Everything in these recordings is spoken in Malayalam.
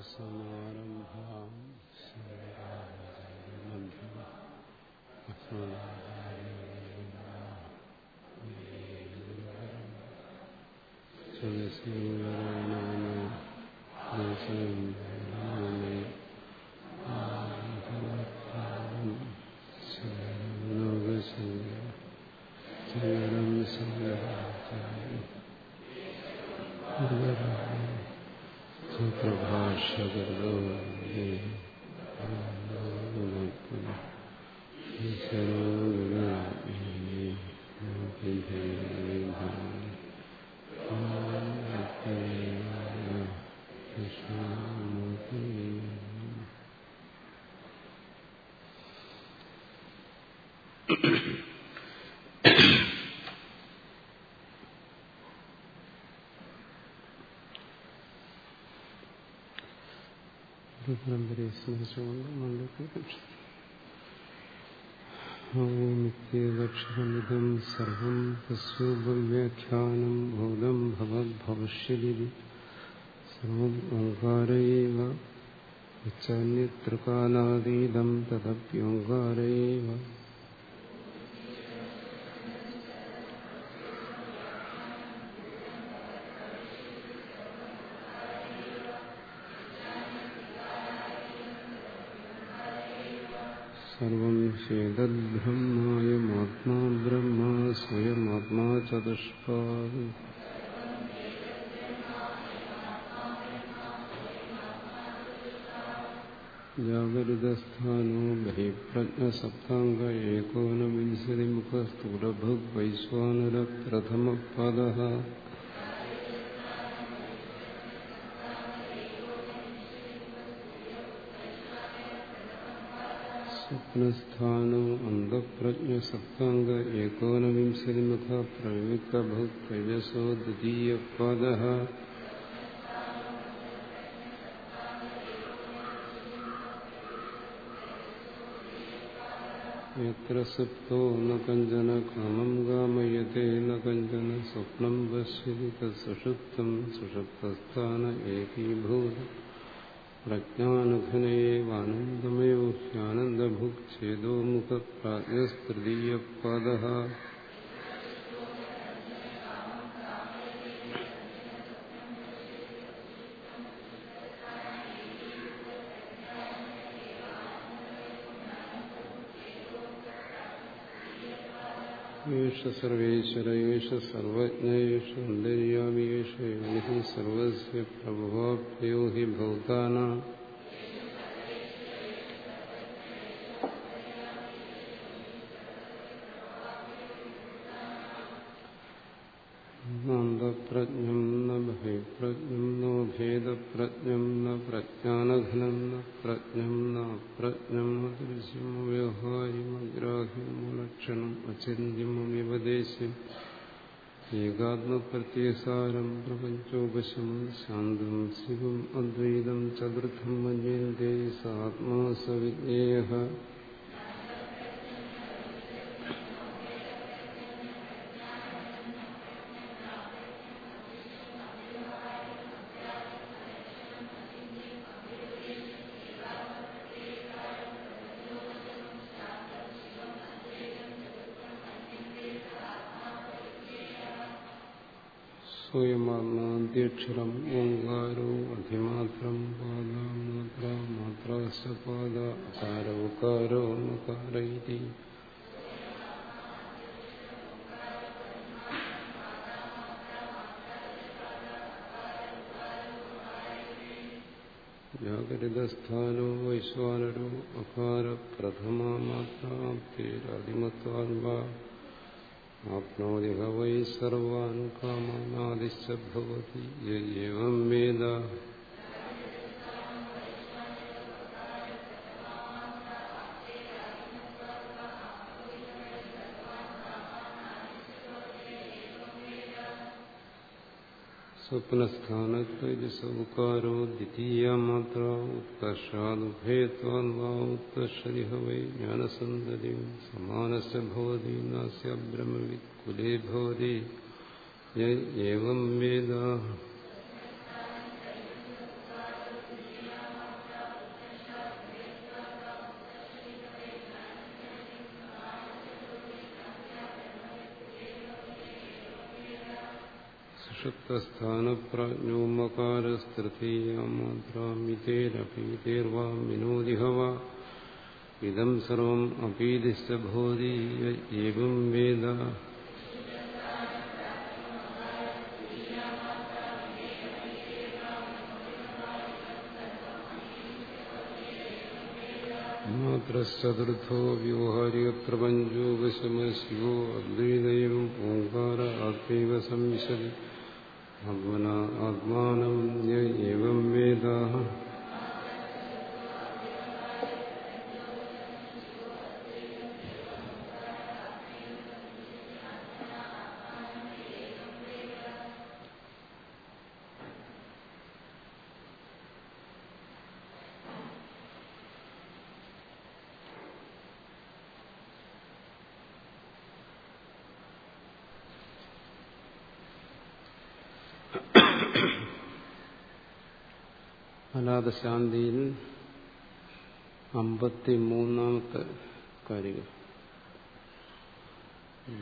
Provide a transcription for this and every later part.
സദാശിവസമാരംഭാം പ്രഭാഷകൃതോ പരമ്പരയെ സ്മരിച്ചുകൊണ്ട് മണ്ഡലത്തിൽ ഓമിത്യക്ഷരമിതം സർവം തസ്യോപവ്യാഖ്യാനം ഭൂതം ഭവദ്ഭവിഷ്യതി സർവം ഓങ്കാരയേവ ഉച്ചാന്യത്രകാലാതീതം തദപ്യോങ്കാരയേവ സർവം ചേതദ്ബ്രഹ്മായമാത്മാ ബ്രഹ്മ സ്വയമാത്മാ ചതുഷ്പാദ് ജാഗരിതസ്ഥാനോ ബഹിപ്രജ്ഞസപ്താംഗ स्वप्नस्थानमङ्गप्रज्ञसप्ताङ्ग एकोनविंशतिमुख प्रयुक्तभक्तयशो द्वितीयपादः। यत्र सुप्तो न कञ्चन कामं गामयते, न कञ्चन स्वप्नं पश्यति तत्सुषुप्तं सुषुप्तस्थान एकीभूत। പ്രജ്ഞാനുഘനേവാനന്ദമയോ ഹ്യാനന്ദഭുക് ചേതോമുഖ യേഷ സർവേശ്വര യേഷ സർവജ്ഞ യേഷ അന്തര്യാമി യേഷ യോനി സർവസ്യ പ്രഭവാപ്യോ ഹി ന ബഹിപ്രജ്ഞം നോ ഭേദപ്രജ്ഞം ന പ്രജ്ഞാനഘനം ന പ്രജ്ഞം ന അപ്രജ്ഞം അദൃശ്യം വ്യവഹാര്യം അഗ്രാഹ്യം ലക്ഷണം അചിന്യം വ്യപദേശം ഏകാത്മപ്രത്യസാരം പ്രപഞ്ചോപശമം ശാന്തം ശിവം അദ്വൈതം ചതുർത്ഥം മന്യന്തേ സാത്മാ സവിജ്ഞേയ സ്വയമാത്മാദ്യക്ഷരം ഓങ്കാരോ അധിമാത്രം പാദ മാത്ര മാത്രാശ്ചപാദ അകാര ഉകാരോ മകാര ഇതി ജാഗരിതസ്ഥാനോ വൈശ്വാനരോ അകാര പ്രഥമാ മാത്രാപ്തിരാദിമത്വാൻവാ ആപ്നോതി ഹൈ സർവാൻ കാമാനാദിശ്ച ഭവതി യേവം വേദ സ്വപ്നസ്ഥാനത്തൈജസൗകാരോ ദ്വിതീയ മാത്ര ഉത്കർഷാദുഭയത്വാ ഉത്കർഷതി വൈ ജ്ഞാനസന്തതി സമാനസ് ഭവതി നാസ്യ ബ്രഹ്മവിത് കുലേ ഭവതി ഏവം വേദ സുഷുപ്തസ്ഥാനപ്രജ്ഞോമകാരസ്തൃതീയാമാത്രാമിതേരപീതേർവാ വിനോദിഹ വാ ഇതം സർവം അപീതിശ്ച ഭവതി ഏവം വേദ മാത്രോ വ്യൂഹാരികപ്രപഞ്ചോ വശമശിവോ അദ്വൈതൈവം ഓങ്കാര ആത്മൈവ സംവിശതി ആത്മന ആത്മാനം ഏവം വേദ അമ്പത്തി മൂന്നാമത്തെ കാര്യം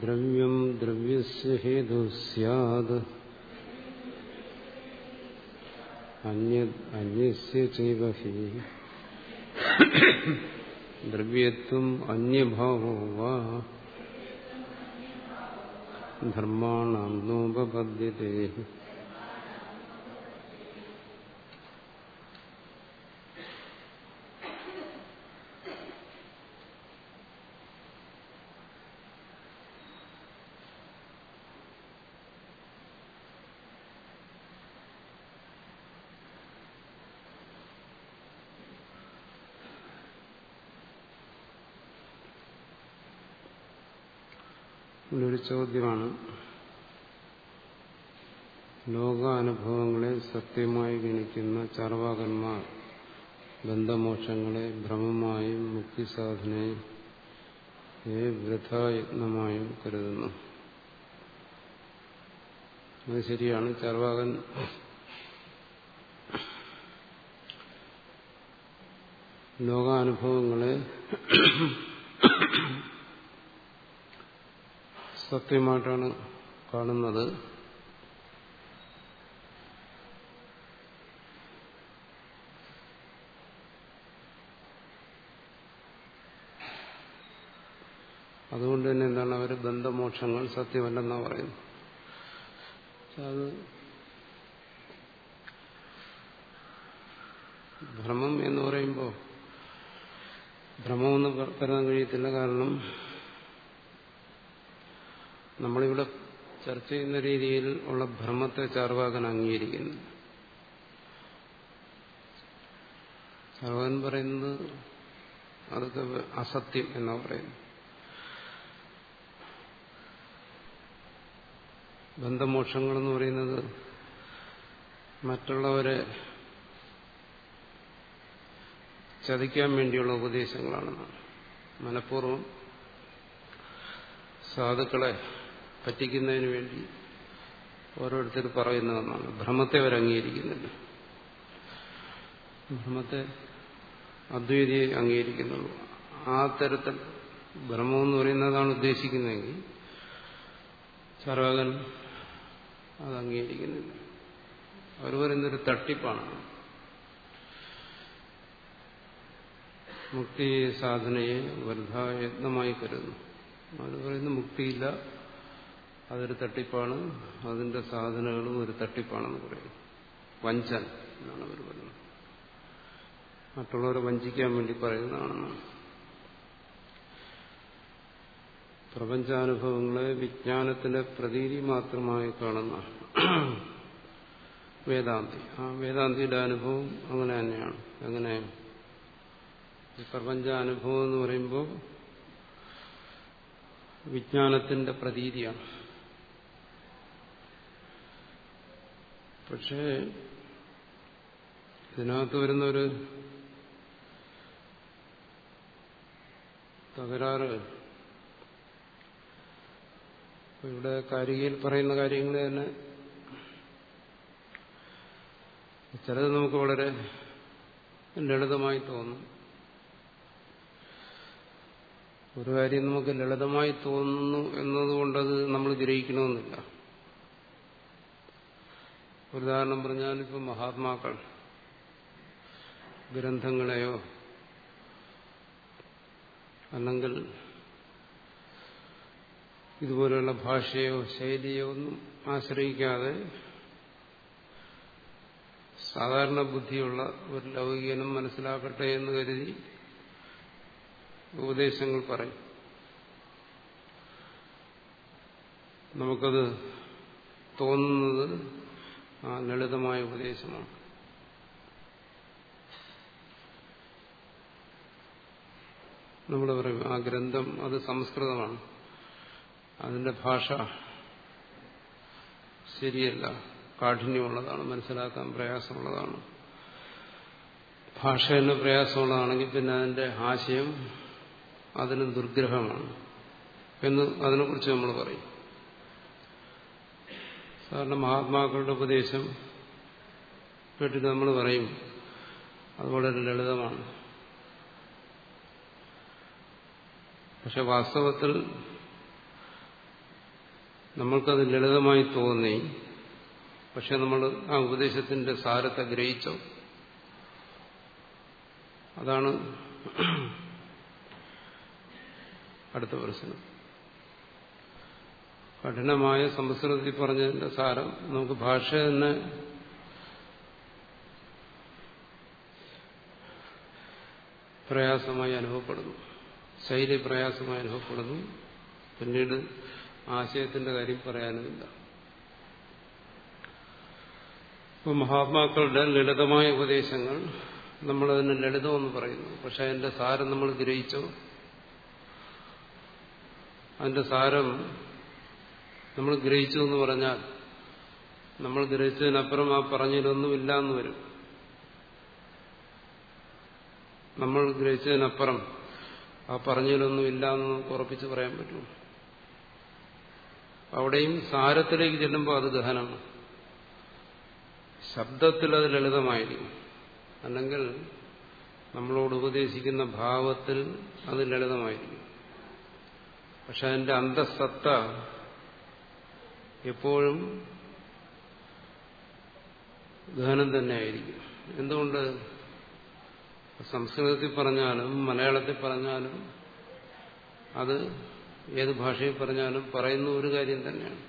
ദ്രവ്യം ദ്രവ്യസ്യ ഹേതു സ്യാത്. അന്യസ്യ ചൈവ ഹി. ദ്രവ്യത്വം അന്യഭാവോ വാ. ധർമാണാം ഒരു ചോദ്യമാണ്. ലോകാനുഭവങ്ങളെ സത്യമായി ഗണിക്കുന്ന ചാർവാകന്മാർ ബന്ധമോക്ഷങ്ങളെ ഭ്രമമായും മുക്തിസാധനയെ വൃഥായത്നമായും കരുതുന്നു. അത് ശരിയാണ്. ചാർവാകൻ ലോകാനുഭവങ്ങളെ സത്യമായിട്ടാണ് കാണുന്നത്. അതുകൊണ്ട് തന്നെ എന്താണ് അവർ ബന്ധമോക്ഷങ്ങൾ സത്യമല്ലെന്നാണ് പറയുന്നത്. അത് ഭ്രമം എന്ന് പറയുമ്പോൾ ഭ്രമമെന്ന് കരുതാൻ കഴിയത്തില്ല കാരണം നമ്മളിവിടെ ചർച്ച ചെയ്യുന്ന രീതിയിൽ ഉള്ള ഭ്രമത്തെ ചാർവാകൻ അംഗീകരിക്കുന്നു. ചാർവാകൻ പറയുന്നത് അതൊക്കെ അസത്യം എന്നാ പറയുന്നു ബന്ധമോക്ഷങ്ങളെന്ന് പറയുന്നത് മറ്റുള്ളവരെ ചതിക്കാൻ വേണ്ടിയുള്ള ഉപദേശങ്ങളാണെന്നാണ്. മനഃപൂർവം സാധുക്കളെ പറ്റിക്കുന്നതിന് വേണ്ടി ഓരോരുത്തർ പറയുന്നതെന്നാണ്. ഭ്രമത്തെ അവർ അംഗീകരിക്കുന്നില്ല. ഭ്രമത്തെ അദ്വൈതിയെ അംഗീകരിക്കുന്നുള്ളൂ. ആ തരത്തിൽ ഭ്രമമെന്ന് പറയുന്നതാണ് ഉദ്ദേശിക്കുന്നതെങ്കിൽ ചാർവാകൻ അത് അംഗീകരിക്കുന്നില്ല. അവർ പറയുന്നൊരു തട്ടിപ്പാണ്. മുക്തി സാധനയെ വലുതായത്നമായി കരുതുന്നു. അവർ പറയുന്നു മുക്തിയില്ല. അതൊരു തട്ടിപ്പാണ്. അതിന്റെ സാധനങ്ങളും ഒരു തട്ടിപ്പാണെന്ന് പറയും. വഞ്ചൻ എന്നാണ് അവർ പറയുന്നത്. മറ്റുള്ളവരെ വഞ്ചിക്കാൻ വേണ്ടി പറയുന്നതാണ് പ്രപഞ്ചാനുഭവങ്ങളെ വിജ്ഞാനത്തിന്റെ പ്രതീതി മാത്രമായി കാണുന്ന വേദാന്തി. ആ വേദാന്തിയുടെ അനുഭവം അങ്ങനെ തന്നെയാണ്. അങ്ങനെ പ്രപഞ്ചാനുഭവം എന്ന് പറയുമ്പോൾ വിജ്ഞാനത്തിന്റെ പ്രതീതിയാണ്. പക്ഷേ ഇതിനകത്ത് വരുന്നൊരു തകരാറ് ഇവിടെ കാരികയിൽ പറയുന്ന കാര്യങ്ങൾ തന്നെ ചിലത് നമുക്ക് വളരെ ലളിതമായി തോന്നും. ഒരു കാര്യം നമുക്ക് ലളിതമായി തോന്നുന്നു എന്നതുകൊണ്ടത് നമ്മൾ ഗ്രഹിക്കണമെന്നില്ല. ഉദാഹരണം പറഞ്ഞാൽ ഇപ്പം മഹാത്മാക്കൾ ഗ്രന്ഥങ്ങളെയോ അല്ലെങ്കിൽ ഇതുപോലെയുള്ള ഭാഷയോ ശൈലിയോ ഒന്നും ആശ്രയിക്കാതെ സാധാരണ ബുദ്ധിയുള്ള ഒരു ലൗകികനും മനസ്സിലാക്കട്ടെ എന്ന് കരുതി ഉപദേശങ്ങൾ പറയും. നമുക്കത് തോന്നുന്നത് ആ ലളിതമായ ഉപദേശമാണ്. നമ്മൾ പറയും ആ ഗ്രന്ഥം അത് സംസ്കൃതമാണ്. അതിന്റെ ഭാഷ ശരിയല്ല. കാഠിന്യമുള്ളതാണ് മനസ്സിലാക്കാൻ പ്രയാസമുള്ളതാണ്. ഭാഷ തന്നെ പ്രയാസമുള്ളതാണെങ്കിൽ പിന്നെ അതിന്റെ ആശയം അതിന് ദുർഗ്രഹമാണ്. എന്ന് അതിനെക്കുറിച്ച് നമ്മൾ പറയും. സാധാരണ മഹാത്മാക്കളുടെ ഉപദേശം കേട്ടിട്ട് നമ്മൾ പറയും. അത് വളരെ ലളിതമാണ്. പക്ഷെ വാസ്തവത്തിൽ നമ്മൾക്കത് ലളിതമായി തോന്നി. പക്ഷെ നമ്മൾ ആ ഉപദേശത്തിന്റെ സാരത്തെ ഗ്രഹിച്ചോ. അതാണ് അടുത്ത പ്രശ്നം. കഠിനമായ സംസ്കൃതത്തിൽ പറഞ്ഞതിന്റെ സാരം നമുക്ക് ഭാഷ തന്നെ പ്രയാസമായി അനുഭവപ്പെടുന്നു. ശൈലി പ്രയാസമായി അനുഭവപ്പെടുന്നു. പിന്നീട് ആശയത്തിന്റെ കാര്യം പറയാനുമില്ല. ഇപ്പൊ മഹാത്മാക്കളുടെ ലളിതമായ ഉപദേശങ്ങൾ നമ്മളതിന് ലളിതമെന്ന് പറയുന്നു. പക്ഷെ അതിന്റെ സാരം നമ്മൾ ഗ്രഹിച്ചോ? അതിന്റെ സാരം നമ്മൾ ഗ്രഹിച്ചു എന്ന് പറഞ്ഞാൽ നമ്മൾ ഗ്രഹിച്ചതിനപ്പുറം ആ പറഞ്ഞതിലൊന്നും ഇല്ല എന്ന് വരും. നമ്മൾ ഗ്രഹിച്ചതിനപ്പുറം ആ പറഞ്ഞതിലൊന്നുമില്ല എന്ന് ഉറപ്പിച്ച് പറയാൻ പറ്റും. അവിടെയും സാരത്തിലേക്ക് ചെല്ലുമ്പോൾ അത് ദഹനമാണ്. ശബ്ദത്തിൽ അത് ലളിതമായിരിക്കും. അല്ലെങ്കിൽ നമ്മളോട് ഉപദേശിക്കുന്ന ഭാവത്തിൽ അത് ലളിതമായിരിക്കും. പക്ഷെ അതിന്റെ അന്തസത്ത എപ്പോഴും ഗഹനം തന്നെയായിരിക്കും. എന്തുകൊണ്ട്? സംസ്കൃതത്തിൽ പറഞ്ഞാലും മലയാളത്തിൽ പറഞ്ഞാലും അത് ഏത് ഭാഷയിൽ പറഞ്ഞാലും പറയുന്ന ഒരു കാര്യം തന്നെയാണ്.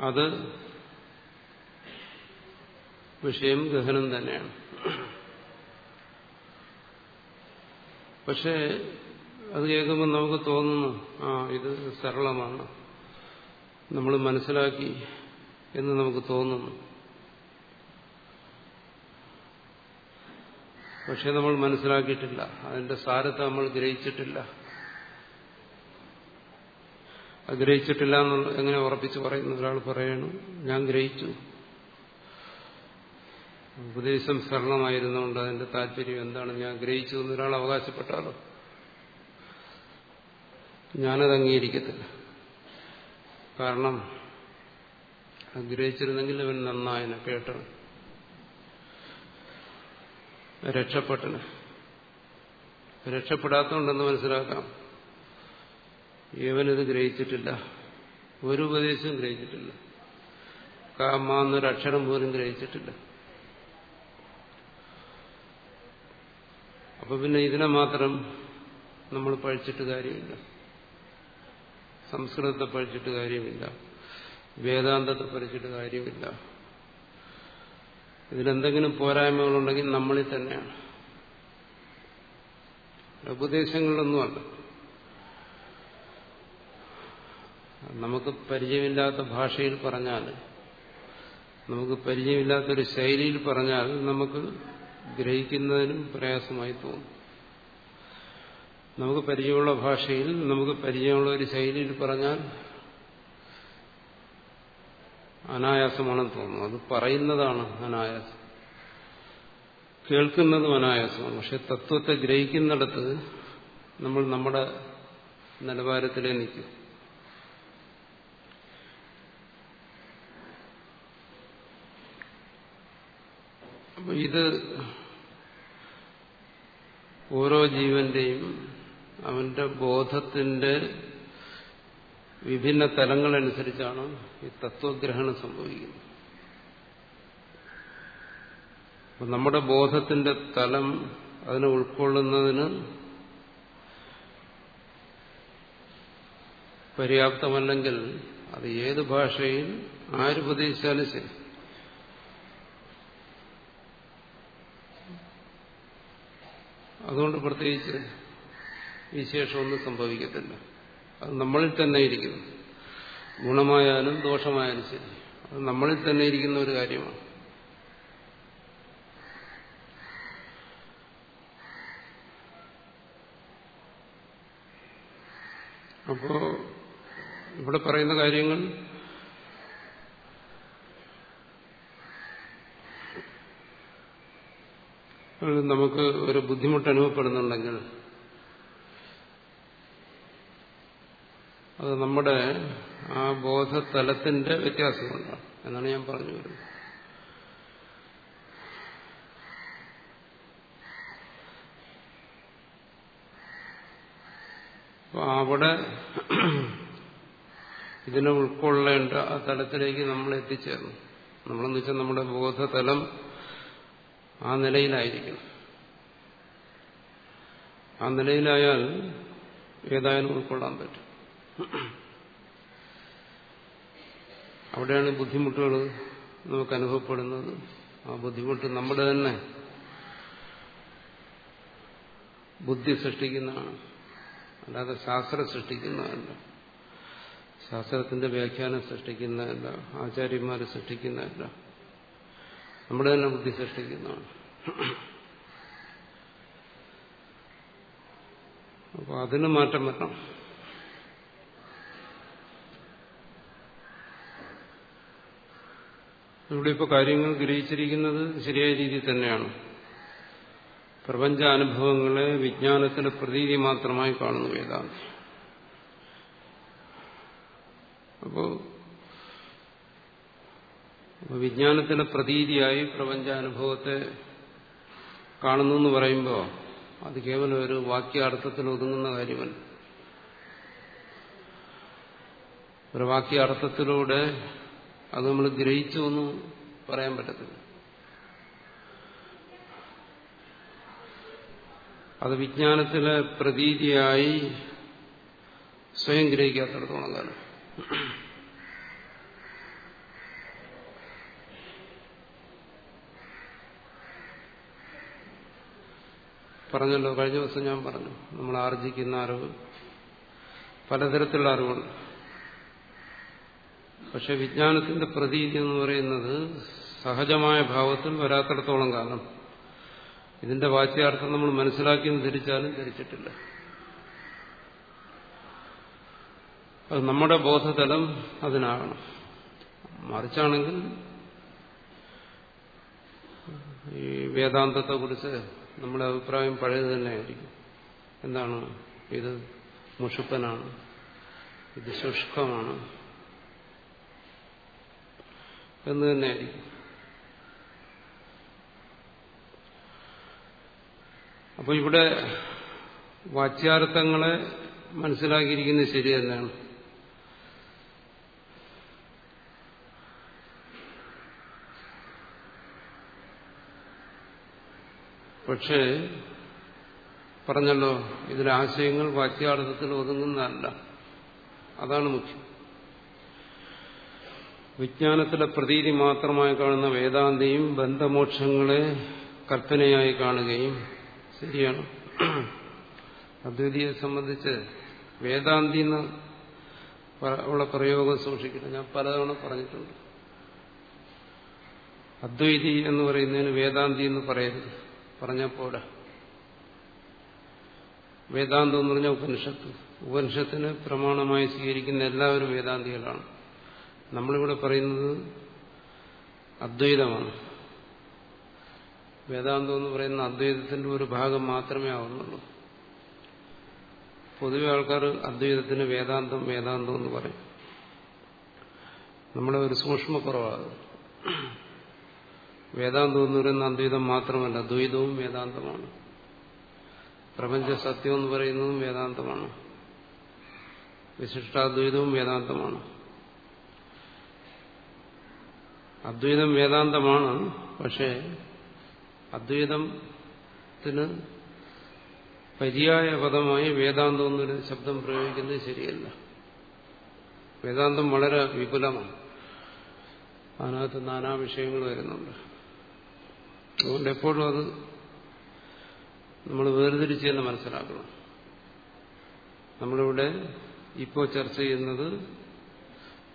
അത് വിഷയം ഗഹനം തന്നെയാണ്. പക്ഷേ അത് കേൾക്കുമ്പോൾ നമുക്ക് തോന്നുന്നു ആ ഇത് സരളമാണ്. നമ്മൾ മനസ്സിലാക്കി എന്ന് നമുക്ക് തോന്നുന്നു. പക്ഷെ നമ്മൾ മനസ്സിലാക്കിയിട്ടില്ല. അതിന്റെ സാരത്തെ നമ്മൾ ഗ്രഹിച്ചിട്ടില്ല. ഗ്രഹിച്ചിട്ടില്ല എന്നുള്ള എങ്ങനെ ഉറപ്പിച്ച് പറയുന്നു? ഒരാൾ പറയണു ഞാൻ ഗ്രഹിച്ചു. ഉപദേശം സരളമായിരുന്നുകൊണ്ട് അതിന്റെ താല്പര്യം എന്താണ്? ഞാൻ ഗ്രഹിച്ചു എന്നൊരാൾ അവകാശപ്പെട്ടാലോ? ഞാനത് അംഗീകരിക്കത്തില്ല. കാരണം ആഗ്രഹിച്ചിരുന്നെങ്കിൽ അവൻ നന്നായനെ കേട്ടവൻ രക്ഷപ്പെട്ടന്. രക്ഷപ്പെടാത്തതുണ്ടെന്ന് മനസ്സിലാക്കാം. ഇവനിത് ഗ്രഹിച്ചിട്ടില്ല. ഒരു ഉപദേശവും ഗ്രഹിച്ചിട്ടില്ല. കാമാന്നൊരു അക്ഷരം പോലും ഗ്രഹിച്ചിട്ടില്ല. അപ്പൊ പിന്നെ ഇതിനെ മാത്രം നമ്മൾ പഴിച്ചിട്ട് കാര്യമില്ല. സംസ്കൃതത്തെ പഠിച്ചിട്ട് കാര്യമില്ല. വേദാന്തത്തെ പഠിച്ചിട്ട് കാര്യമില്ല. ഇതിലെന്തെങ്കിലും പോരായ്മകളുണ്ടെങ്കിൽ നമ്മളിൽ തന്നെയാണ്. ഉപദേശങ്ങളിലൊന്നുമല്ല. നമുക്ക് പരിചയമില്ലാത്ത ഭാഷയിൽ പറഞ്ഞാൽ നമുക്ക് പരിചയമില്ലാത്തൊരു ശൈലിയിൽ പറഞ്ഞാൽ നമുക്ക് ഗ്രഹിക്കുന്നതിനും പ്രയാസമായി തോന്നും. നമുക്ക് പരിചയമുള്ള ഭാഷയിൽ നമുക്ക് പരിചയമുള്ള ഒരു ശൈലിയിൽ പറഞ്ഞാൽ അനായാസമാണെന്ന് തോന്നുന്നു. അത് പറയുന്നതാണ് അനായാസം. കേൾക്കുന്നതും അനായാസമാണ്. പക്ഷെ തത്വത്തെ ഗ്രഹിക്കുന്നിടത്ത് നമ്മൾ നമ്മുടെ നിലവാരത്തിലേ നിൽക്കും. അപ്പൊ ഇത് ഓരോ ജീവന്റെയും അവന്റെ ബോധത്തിന്റെ വിഭിന്ന തലങ്ങളനുസരിച്ചാണ് ഈ തത്വഗ്രഹണം സംഭവിക്കുന്നത്. നമ്മുടെ ബോധത്തിന്റെ തലം അതിനെ ഉൾക്കൊള്ളുന്നതിന് പര്യാപ്തമല്ലെങ്കിൽ അത് ഏത് ഭാഷയിൽ ആരുപദേശിച്ചാലും ശരി. അതുകൊണ്ട് പ്രത്യേകിച്ച് വിശേഷമൊന്നും സംഭവിക്കത്തില്ല. അത് നമ്മളിൽ തന്നെ ഇരിക്കുന്നു. ഗുണമായാലും ദോഷമായാലും ശരി. അത് നമ്മളിൽ തന്നെ ഇരിക്കുന്ന ഒരു കാര്യമാണ്. അപ്പോ ഇവിടെ പറയുന്ന കാര്യങ്ങൾ നമുക്ക് ഒരു ബുദ്ധിമുട്ട് അനുഭവപ്പെടുന്നുണ്ടെങ്കിൽ അത് നമ്മുടെ ആ ബോധതലത്തിന്റെ വ്യത്യാസം കൊണ്ടാണ് എന്നാണ് ഞാൻ പറഞ്ഞു വരുന്നത്. അവിടെ ഇതിനെ ഉൾക്കൊള്ളേണ്ട ആ തലത്തിലേക്ക് നമ്മൾ എത്തിച്ചേർന്നു. നമ്മളെന്ന് വെച്ചാൽ നമ്മുടെ ബോധതലം ആ നിലയിലായിരിക്കണം. ആ നിലയിലായാൽ ഏതായാലും ഉൾക്കൊള്ളാൻ പറ്റും. അവിടെയാണ് ബുദ്ധിമുട്ടുകൾ നമുക്ക് അനുഭവപ്പെടുന്നത്. ആ ബുദ്ധിമുട്ട് നമ്മുടെ തന്നെ ബുദ്ധി സൃഷ്ടിക്കുന്നതാണ്. അല്ലാതെ ശാസ്ത്രം സൃഷ്ടിക്കുന്നതല്ല. ശാസ്ത്രത്തിന്റെ വ്യാഖ്യാനം സൃഷ്ടിക്കുന്നതല്ല. ആചാര്യന്മാർ സൃഷ്ടിക്കുന്നതല്ല. നമ്മുടെ തന്നെ ബുദ്ധി സൃഷ്ടിക്കുന്നതാണ്. അപ്പോൾ അതിന് മാറ്റം വരണം. ഇവിടെ ഇപ്പോൾ കാര്യങ്ങൾ ഗ്രഹിച്ചിരിക്കുന്നത് ശരിയായ രീതിയിൽ തന്നെയാണ്. പ്രപഞ്ചാനുഭവങ്ങളെ വിജ്ഞാനത്തിന്റെ പ്രതീതി മാത്രമായി കാണുന്നു വേദാന്തി. അപ്പോ വിജ്ഞാനത്തിന്റെ പ്രതീതിയായി പ്രപഞ്ചാനുഭവത്തെ കാണുന്നു എന്ന് പറയുമ്പോൾ അത് കേവലം ഒരു വാക്യാർത്ഥത്തിൽ ഒതുങ്ങുന്ന കാര്യമല്ല. ഒരു വാക്യാർത്ഥത്തിലൂടെ അത് നമ്മൾ ഗ്രഹിച്ചു എന്ന് പറയാൻ പറ്റത്തില്ല. അത് വിജ്ഞാനത്തിലെ പ്രതീതിയായി സ്വയം ഗ്രഹിക്കാത്തടത്തോളം കാലം. പറഞ്ഞല്ലോ കഴിഞ്ഞ ദിവസം ഞാൻ പറഞ്ഞു നമ്മൾ ആർജിക്കുന്ന അറിവ് പലതരത്തിലുള്ള അറിവുണ്ട് പക്ഷെ വിജ്ഞാനത്തിന്റെ പ്രതീതി എന്ന് പറയുന്നത് സഹജമായ ഭാവത്തിൽ വരാത്തിടത്തോളം കാലം. ഇതിന്റെ വാച്യാർത്ഥം നമ്മൾ മനസ്സിലാക്കിയെന്ന് ധരിച്ചാലും ധരിച്ചിട്ടില്ല. അത് നമ്മുടെ ബോധതലം അതിനാകണം. മറിച്ചാണെങ്കിൽ ഈ വേദാന്തത്തെ കുറിച്ച് നമ്മുടെ അഭിപ്രായം പഴയത് തന്നെയായിരിക്കും. എന്താണ്? ഇത് മുഷുപ്പനാണ്. ഇത് ശുഷ്കമാണ്. എന്ന് തന്നെയായിരിക്കും. അപ്പോൾ ഇവിടെ വാച്യാർത്ഥങ്ങളെ മനസ്സിലാക്കിയിരിക്കുന്നത് ശരി തന്നെയാണ് പക്ഷേ പറഞ്ഞല്ലോ ഇതിലെ ആശയങ്ങൾ വാച്യാർത്ഥത്തിൽ ഒതുങ്ങുന്നതല്ല. അതാണ് മുഖ്യം. വിജ്ഞാനത്തിലെ പ്രതീതി മാത്രമായി കാണുന്ന വേദാന്തിയും ബന്ധമോക്ഷങ്ങളെ കൽപ്പനയായി കാണുകയും ശരിയാണ്. അദ്വൈതിയെ സംബന്ധിച്ച് വേദാന്തി എന്ന് ഉള്ള പ്രയോഗം സൂക്ഷിക്കണം ഞാൻ പലതവണ പറഞ്ഞിട്ടുണ്ട്. അദ്വൈതി എന്ന് പറയുന്നതിന് വേദാന്തി എന്ന് പറയരുത്. പറഞ്ഞ പോരാ. വേദാന്തം എന്ന് പറഞ്ഞ ഉപനിഷത്ത്. ഉപനിഷത്തിന് പ്രമാണമായി സ്വീകരിക്കുന്ന എല്ലാവരും വേദാന്തികളാണ്. നമ്മളിവിടെ പറയുന്നത് അദ്വൈതമാണ്. വേദാന്തം എന്ന് പറയുന്ന അദ്വൈതത്തിന്റെ ഒരു ഭാഗം മാത്രമേ ആവുന്നുള്ളൂ. പൊതുവെ ആൾക്കാർ അദ്വൈതത്തിന് വേദാന്തം വേദാന്തം എന്ന് പറയും. നമ്മുടെ ഒരു സൂക്ഷ്മ സൂക്ഷ്മക്കുറവാണ് വേദാന്തം എന്ന് പറയുന്ന അദ്വൈതം മാത്രമല്ല ദ്വൈതവും വേദാന്തമാണ്. പ്രപഞ്ച സത്യം എന്ന് പറയുന്നതും വേദാന്തമാണ്. വിശിഷ്ടാദ്വൈതവും വേദാന്തമാണ്. അദ്വൈതം വേദാന്തമാണ്. പക്ഷേ അദ്വൈതത്തിന് പര്യായ പദമായി വേദാന്തം എന്നൊരു ശബ്ദം പ്രയോഗിക്കുന്നത് ശരിയല്ല. വേദാന്തം വളരെ വിപുലമാണ്. അതിനകത്ത് നാനാ വിഷയങ്ങൾ വരുന്നുണ്ട്. അതുകൊണ്ട് എപ്പോഴും അത് നമ്മൾ വേർതിരിച്ച് തന്നെ മനസ്സിലാക്കണം. നമ്മളിവിടെ ഇപ്പോൾ ചർച്ച ചെയ്യുന്നത്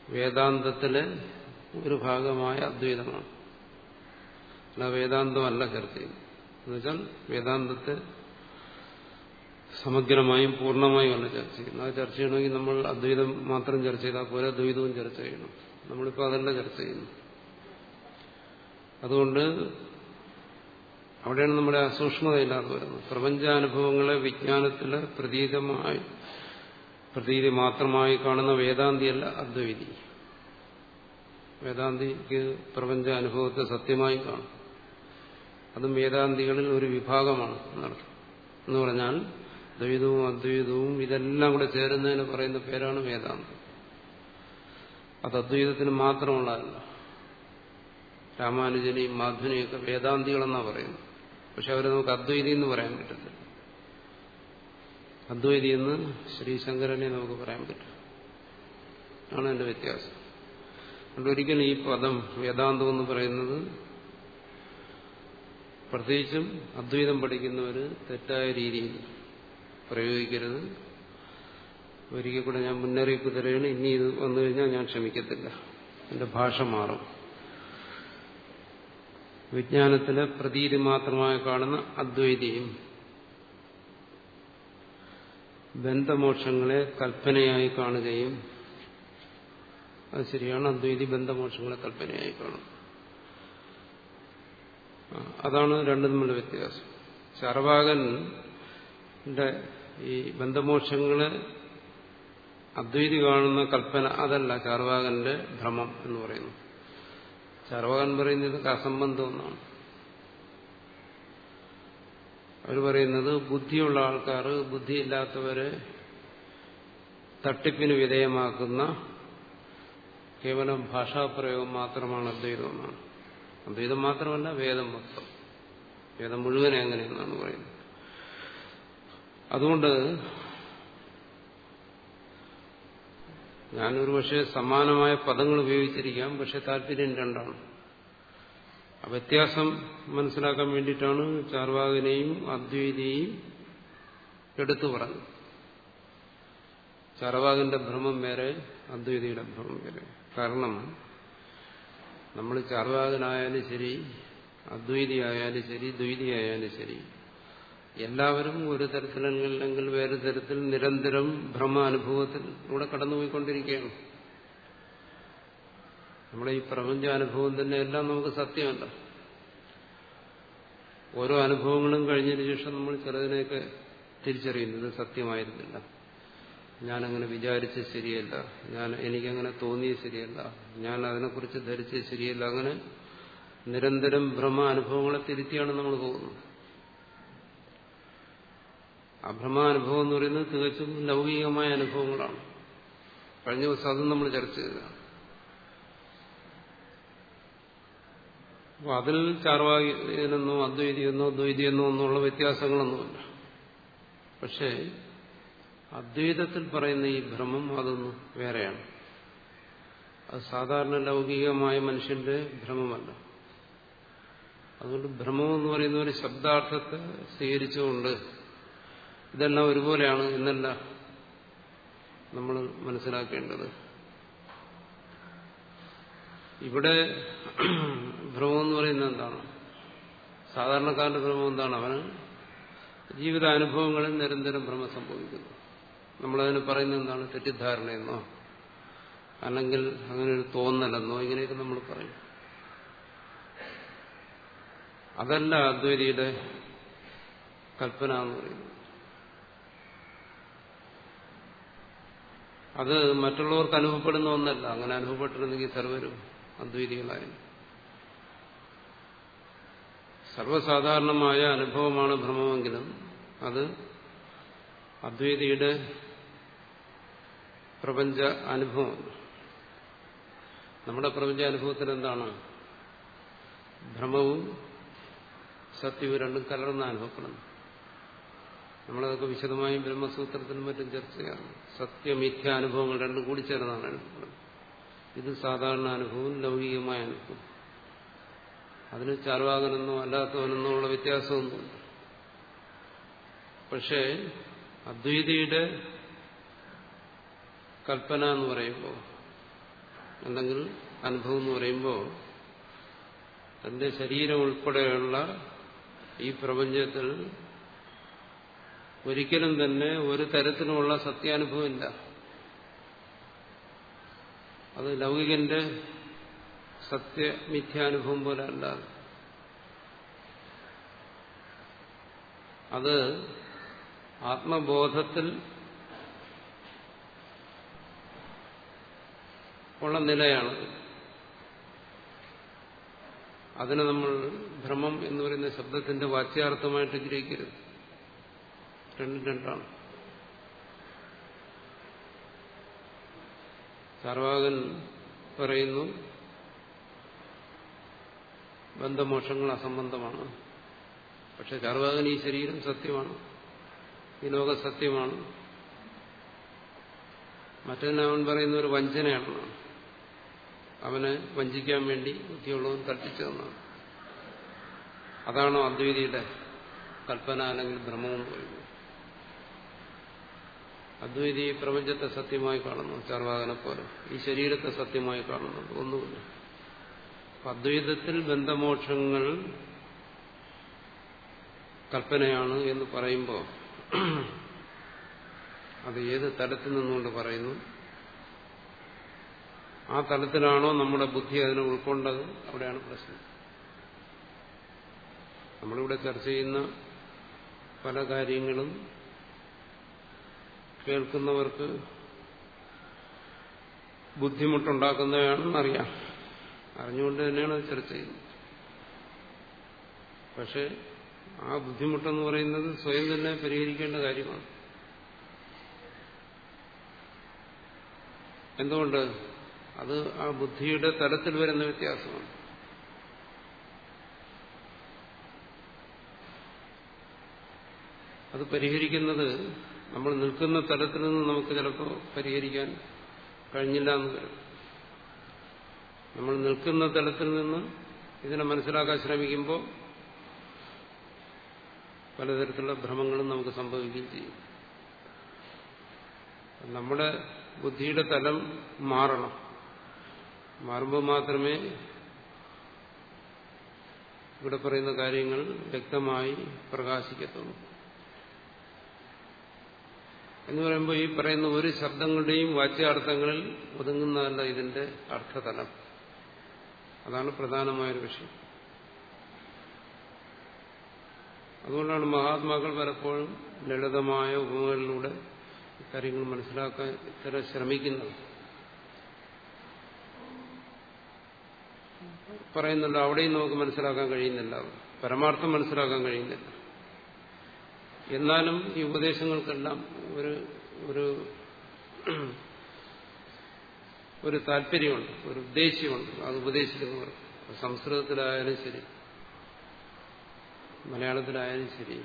വേദാന്തത്തിലെ ഒരു ഭാഗമായ അദ്വൈതമാണ്. അല്ല വേദാന്തമല്ല ചർച്ച ചെയ്യുന്നത് എന്നുവെച്ചാൽ വേദാന്തത്തെ സമഗ്രമായും പൂർണമായും അല്ല ചർച്ച ചെയ്യുന്നത്. അത് ചർച്ച ചെയ്യണമെങ്കിൽ നമ്മൾ അദ്വൈതം മാത്രം ചർച്ച ചെയ്താൽ പോലെ ദ്വൈതവും ചർച്ച ചെയ്യണം. നമ്മളിപ്പോൾ അതല്ല ചർച്ച ചെയ്യുന്നു അതുകൊണ്ട് അവിടെയാണ് നമ്മുടെ അസൂക്ഷ്മതയില്ലാതെ വരുന്നത്. പ്രപഞ്ചാനുഭവങ്ങളെ വിജ്ഞാനത്തിലെ പ്രതീതമായി പ്രതീതി മാത്രമായി കാണുന്ന വേദാന്തിയല്ല അദ്വൈതി. വേദാന്തിക്ക് പ്രപഞ്ച അനുഭവത്തെ സത്യമായി കാണും. അതും വേദാന്തികളിൽ ഒരു വിഭാഗമാണ് എന്ന് പറഞ്ഞാൽ ദ്വൈതവും അദ്വൈതവും ഇതെല്ലാം കൂടെ ചേരുന്നതിന് പറയുന്ന പേരാണ് വേദാന്തം. അത് അദ്വൈതത്തിന് മാത്രമുള്ളതല്ല രാമാനുജനെയും മാധുനെയൊക്കെ വേദാന്തികളെന്നാണ് പറയുന്നത്. പക്ഷെ അവരെ നമുക്ക് അദ്വൈതി എന്ന് പറയാൻ പറ്റത്തില്ല. അദ്വൈതി എന്ന് ശ്രീശങ്കരനെ നമുക്ക് പറയാൻ പറ്റും ആണ് എന്റെ വ്യത്യാസം. അതുകൊണ്ട് ഒരിക്കലും ഈ പദം വേദാന്തം എന്ന് പറയുന്നത് പ്രത്യേകിച്ചും അദ്വൈതം പഠിക്കുന്നവർ തെറ്റായ രീതിയിൽ പ്രയോഗിക്കരുത്. ഒരിക്കൽ കൂടെ ഞാൻ മുന്നറിയിപ്പ് തരുകയാണ്. ഇനി ഇത് വന്നു കഴിഞ്ഞാൽ ഞാൻ ക്ഷമിക്കത്തില്ല. എന്റെ ഭാഷ മാറും. വിജ്ഞാനത്തിലെ പ്രതീതി മാത്രമായി കാണുന്ന അദ്വൈതിയും ബന്ധമോക്ഷങ്ങളെ കൽപ്പനയായി കാണുകയും അത് ശരിയാണ്. അദ്വൈതി ബന്ധമോക്ഷങ്ങളെ കൽപ്പനയായി കാണും അതാണ് രണ്ടും തമ്മിലുള്ള വ്യത്യാസം. ചാർവാകന്റെ ഈ ബന്ധമോക്ഷങ്ങളെ അദ്വൈതി കാണുന്ന കൽപ്പന അതല്ല ചാർവാകന്റെ ഭ്രമം എന്ന് പറയുന്നു. ചാർവാകൻ പറയുന്നത് അസംബന്ധം എന്നാണ് അവർ പറയുന്നത് ബുദ്ധിയുള്ള ആൾക്കാർ ബുദ്ധിയില്ലാത്തവരെ തട്ടിപ്പിന് വിധേയമാക്കുന്ന കേവലം ഭാഷാപ്രയോഗം മാത്രമാണ് അദ്വൈതം എന്നാണ് അദ്വൈതം മാത്രമല്ല വേദം മൊത്തം. വേദം മുഴുവനെ അങ്ങനെയെന്നാണ് പറയുന്നത്. അതുകൊണ്ട് ഞാനൊരു പക്ഷേ സമാനമായ പദങ്ങൾ ഉപയോഗിച്ചിരിക്കാം പക്ഷെ താല്പര്യം രണ്ടാണ്. വ്യത്യാസം മനസ്സിലാക്കാൻ വേണ്ടിയിട്ടാണ് ചാർവാകനെയും അദ്വൈതിയെയും എടുത്തു പറഞ്ഞത്. ചാർവാകന്റെ ഭ്രമം വേറെ അദ്വൈതിയുടെ ഭ്രമം വേറെ. കാരണം നമ്മൾ ചാർവാകനായാലും ശരി അദ്വൈതിയായാലും ശരി ദ്വൈതിയായാലും ശരി എല്ലാവരും ഒരു തരത്തിലല്ലെങ്കിൽ വേറെ തരത്തിൽ നിരന്തരം ഭ്രമ ഇവിടെ കടന്നുപോയിക്കൊണ്ടിരിക്കുകയാണ്. നമ്മുടെ ഈ പ്രപഞ്ചാനുഭവം തന്നെ എല്ലാം നമുക്ക് സത്യമല്ല. ഓരോ അനുഭവങ്ങളും കഴിഞ്ഞതിന് ശേഷം നമ്മൾ ചിലതിനെയൊക്കെ തിരിച്ചറിയുന്നത് സത്യമായിരുന്നില്ല. ഞാനങ്ങനെ വിചാരിച്ച് ശരിയല്ല. ഞാൻ എനിക്കങ്ങനെ തോന്നിയത് ശരിയല്ല. ഞാൻ അതിനെക്കുറിച്ച് ധരിച്ചത് ശരിയല്ല. അങ്ങനെ നിരന്തരം ഭ്രമ അനുഭവങ്ങളെ തിരുത്തിയാണ് നമ്മൾ പോകുന്നത്. ആ ഭ്രമാനുഭവം എന്ന് പറയുന്നത് തികച്ചും ലൗകികമായ അനുഭവങ്ങളാണ്. കഴിഞ്ഞ ദിവസം അതും നമ്മൾ ചർച്ച ചെയ്തതാണ്. അപ്പൊ അതിൽ ചാർവാകിയെന്നോ അദ്വൈതിയെന്നോ ദ്വൈതിയെന്നോ എന്നുള്ള വ്യത്യാസങ്ങളൊന്നുമില്ല. പക്ഷേ അദ്വൈതത്തിൽ പറയുന്ന ഈ ഭ്രമം അതൊന്നും വേറെയാണ്. അത് സാധാരണ ലൗകികമായ മനുഷ്യന്റെ ഭ്രമമല്ല. അതുകൊണ്ട് ഭ്രമം എന്ന് പറയുന്ന ഒരു ശബ്ദാർത്ഥത്തെ സ്വീകരിച്ചുകൊണ്ട് ഇതെല്ലാം ഒരുപോലെയാണ് എന്നല്ല നമ്മൾ മനസ്സിലാക്കേണ്ടത്. ഇവിടെ ഭ്രമം എന്ന് പറയുന്നത് എന്താണ്? സാധാരണക്കാരന്റെ ഭ്രമം എന്താണ്? അവന് ജീവിതാനുഭവങ്ങളിൽ നിരന്തരം ഭ്രമം സംഭവിക്കുന്നു. നമ്മളതിന് പറയുന്നത് എന്താണ്? തെറ്റിദ്ധാരണയെന്നോ അല്ലെങ്കിൽ അങ്ങനെ ഒരു തോന്നലെന്നോ ഇങ്ങനെയൊക്കെ നമ്മൾ പറയും. അതല്ല അദ്വൈതിയുടെ കൽപ്പന എന്ന് പറയുന്നത്. അത് മറ്റുള്ളവർക്ക് അനുഭവപ്പെടുന്ന ഒന്നല്ല. അങ്ങനെ അനുഭവപ്പെട്ടിരുന്നെങ്കിൽ സർവരും അദ്വൈതികളായിരുന്നു സർവസാധാരണമായ അനുഭവമാണ് ഭ്രമമെങ്കിലും അത് അദ്വൈതിയുടെ പ്രപഞ്ച അനുഭവം. നമ്മുടെ പ്രപഞ്ച അനുഭവത്തിൽ എന്താണ്? ഭ്രമവും സത്യവും രണ്ടും കലർന്ന അനുഭവപ്പെടുന്നു നമ്മളതൊക്കെ വിശദമായും ബ്രഹ്മസൂത്രത്തിനും മറ്റും ചർച്ച ചെയ്യാം സത്യമിഥ്യ അനുഭവങ്ങൾ രണ്ടും കൂടി ചേർന്നാണ് അനുഭവപ്പെടുന്നത് ഇത് സാധാരണ അനുഭവം ലൗകികമായ അനുഭവം. അതിന് ചാർവാകനെന്നോ അല്ലാത്തവനെന്നോ ഉള്ള വ്യത്യാസമൊന്നുമില്ല. പക്ഷേ അദ്വൈതിയുടെ കൽപ്പന എന്ന് പറയുമ്പോൾ അല്ലെങ്കിൽ അനുഭവം എന്ന് പറയുമ്പോൾ തന്റെ ശരീരം ഉൾപ്പെടെയുള്ള ഈ പ്രപഞ്ചത്തിൽ ഒരിക്കലും തന്നെ ഒരു തരത്തിലുമുള്ള സത്യാനുഭവമില്ല. അത് ലൗകികന്റെ സത്യമിഥ്യാനുഭവം പോലെ അല്ല. അത് ആത്മബോധത്തിൽ ഉള്ള നിലയാണ്. അതിനെ നമ്മൾ ഭ്രമം എന്ന് പറയുന്ന ശബ്ദത്തിന്റെ വാച്യാർത്ഥമായിട്ട് ഗ്രഹിക്കരുത്. രണ്ടും രണ്ടാണ്. ചാർവാകൻ പറയുന്നു ബന്ധമോക്ഷങ്ങൾ അസംബന്ധമാണ്. പക്ഷെ ചാർവാകൻ ഈ ശരീരം സത്യമാണ്. ഈ ലോക സത്യമാണ്. മറ്റൊന്നവൻ പറയുന്ന ഒരു വഞ്ചനയാണെന്നാണ് അവനെ വഞ്ചിക്കാൻ വേണ്ടി ബുദ്ധിയുള്ളവൻ കൽപ്പിച്ചതെന്നാണ് അതാണോ അദ്വൈതിയുടെ കൽപ്പന അല്ലെങ്കിൽ ഭ്രമവും പറയുന്നത്. അദ്വൈതി പ്രപഞ്ചത്തെ സത്യമായി കാണുന്നു ചാർവാകനെ പോലെ. ഈ ശരീരത്തെ സത്യമായി കാണുന്നു ഒന്നുമില്ല അദ്വൈതത്തിൽ ബന്ധമോക്ഷങ്ങൾ കൽപ്പനയാണ് എന്ന് പറയുമ്പോൾ അത് ഏത് തരത്തിൽ നിന്നുകൊണ്ട് പറയുന്നു? ആ തലത്തിലാണോ നമ്മുടെ ബുദ്ധി അതിനെ ഉൾക്കൊണ്ടത്? അവിടെയാണ് പ്രശ്നം. നമ്മളിവിടെ ചർച്ച ചെയ്യുന്ന പല കാര്യങ്ങളും കേൾക്കുന്നവർക്ക് ബുദ്ധിമുട്ടുണ്ടാക്കുന്നതാണെന്നറിയാം. അറിഞ്ഞുകൊണ്ട് തന്നെയാണ് അത് ചർച്ച ചെയ്യുന്നത്. പക്ഷെ ആ ബുദ്ധിമുട്ടെന്ന് പറയുന്നത് സ്വയം തന്നെ പരിഹരിക്കേണ്ട കാര്യമാണ്. എന്തുകൊണ്ട്? അത് ആ ബുദ്ധിയുടെ തലത്തിൽ വരുന്ന വ്യത്യാസമാണ്. അത് പരിഹരിക്കുന്നത് നമ്മൾ നിൽക്കുന്ന തലത്തിൽ നിന്ന് നമുക്ക് ചിലപ്പോൾ പരിഹരിക്കാൻ കഴിഞ്ഞില്ല എന്ന് വരും. നമ്മൾ നിൽക്കുന്ന തലത്തിൽ നിന്ന് ഇതിനെ മനസ്സിലാക്കാൻ ശ്രമിക്കുമ്പോൾ പലതരത്തിലുള്ള ഭ്രമങ്ങളും നമുക്ക് സംഭവിക്കുകയും ചെയ്യും. നമ്മുടെ ബുദ്ധിയുടെ തലം മാറണം. മാറുമ്പോൾ മാത്രമേ ഇവിടെ പറയുന്ന കാര്യങ്ങൾ വ്യക്തമായി പ്രകാശിക്കത്തുള്ളൂ. എന്ന് പറയുമ്പോൾ ഈ പറയുന്ന ഒരു ശബ്ദങ്ങളുടെയും വാച്യാർത്ഥങ്ങളിൽ ഒതുങ്ങുന്നതല്ല ഇതിന്റെ അർത്ഥതലം. അതാണ് പ്രധാനമായൊരു വിഷയം. അതുകൊണ്ടാണ് മഹാത്മാക്കൾ പലപ്പോഴും ലളിതമായ ഉപമകളിലൂടെ കാര്യങ്ങൾ മനസ്സിലാക്കാൻ ഇത്തരം ശ്രമിക്കുന്നത്. പറയുന്നുണ്ട് അവിടെയും നമുക്ക് മനസ്സിലാക്കാൻ കഴിയുന്നില്ല. പരമാർത്ഥം മനസ്സിലാക്കാൻ കഴിയുന്നില്ല. എന്നാലും ഈ ഉപദേശങ്ങൾക്കെല്ലാം ഒരു ഒരു ഒരു താല്പര്യമുണ്ട് ഒരു ഉദ്ദേശ്യമുണ്ട്. അത് ഉപദേശിക്കുന്നവർ സംസ്കൃതത്തിലായാലും ശരി മലയാളത്തിലായാലും ശരി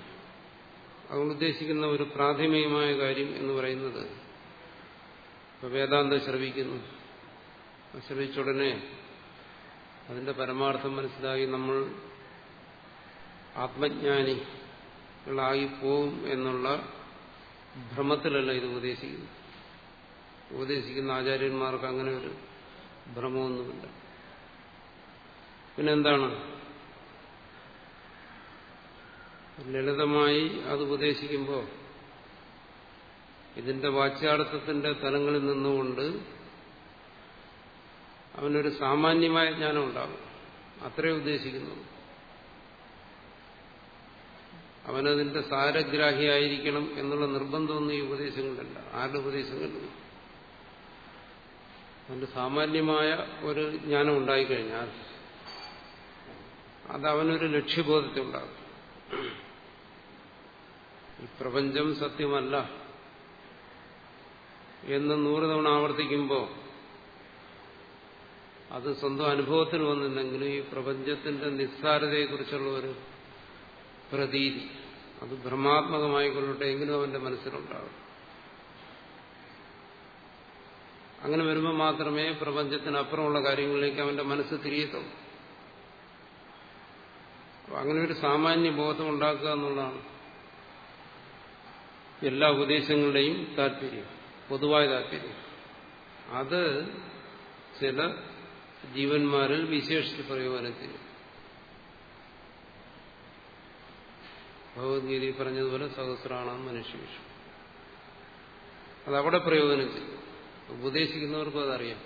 അതുകൊണ്ട് ഉദ്ദേശിക്കുന്ന ഒരു പ്രാഥമികമായ കാര്യം എന്ന് പറയുന്നത് വേദാന്തം ശ്രവിക്കുന്നു. ശ്രവിച്ച ഉടനെ അതിന്റെ പരമാർത്ഥം മനസ്സിലായി നമ്മൾ ആത്മജ്ഞാനികളായി പോവും എന്നുള്ള ഭ്രമത്തിലല്ല ഇത് ഉപദേശിക്കുന്നു ഉപദേശിക്കുന്ന ആചാര്യന്മാർക്ക് അങ്ങനെ ഒരു ഭ്രമമൊന്നുമില്ല. പിന്നെന്താണ്? ലളിതമായി അത് ഉപദേശിക്കുമ്പോൾ ഇതിന്റെ വാച്യാർത്ഥത്തിന്റെ തലങ്ങളിൽ നിന്നുകൊണ്ട് അവനൊരു സാമാന്യമായ ജ്ഞാനം ഉണ്ടാകും. അത്രേ ഉദ്ദേശിക്കുന്നു. അവനതിന്റെ സാരഗ്രാഹിയായിരിക്കണം എന്നുള്ള നിർബന്ധമൊന്നും ഈ ഉപദേശങ്ങളിലല്ല. ആരുടെ ഉപദേശങ്ങളിലും അവന്റെ സാമാന്യമായ ഒരു ജ്ഞാനം ഉണ്ടായിക്കഴിഞ്ഞാൽ അത് അവനൊരു ലക്ഷ്യബോധത്തെ ഉണ്ടാകും ഈ പ്രപഞ്ചം സത്യമല്ല എന്ന് നൂറ് തവണ ആവർത്തിക്കുമ്പോൾ അത് സ്വന്തം അനുഭവത്തിൽ വന്നിട്ടുണ്ടെങ്കിലും ഈ പ്രപഞ്ചത്തിന്റെ നിസ്സാരതയെക്കുറിച്ചുള്ള ഒരു പ്രതീതി അത് ഭ്രമാത്മകമായിക്കൊള്ളട്ടെ എങ്കിലും അവന്റെ മനസ്സിലുണ്ടാകും. അങ്ങനെ വരുമ്പോൾ മാത്രമേ പ്രപഞ്ചത്തിനപ്പുറമുള്ള കാര്യങ്ങളിലേക്ക് അവന്റെ മനസ്സ് തിരിയത്തുള്ളൂ. അങ്ങനെ ഒരു സാമാന്യ ബോധം ഉണ്ടാക്കുക എന്നുള്ളതാണ് എല്ലാ ഉപദേശങ്ങളുടെയും താല്പര്യം പൊതുവായ താല്പര്യം. അത് ചില ജീവന്മാരിൽ വിശേഷിച്ച് പ്രയോജനം ചെയ്യും ഭഗവത്ഗീതയിൽ പറഞ്ഞതുപോലെ സഹസ്രാണ മനുഷ്യവിഷം. അതവിടെ പ്രയോജനം ചെയ്യും. ഉപദേശിക്കുന്നവർക്കും അതറിയാം.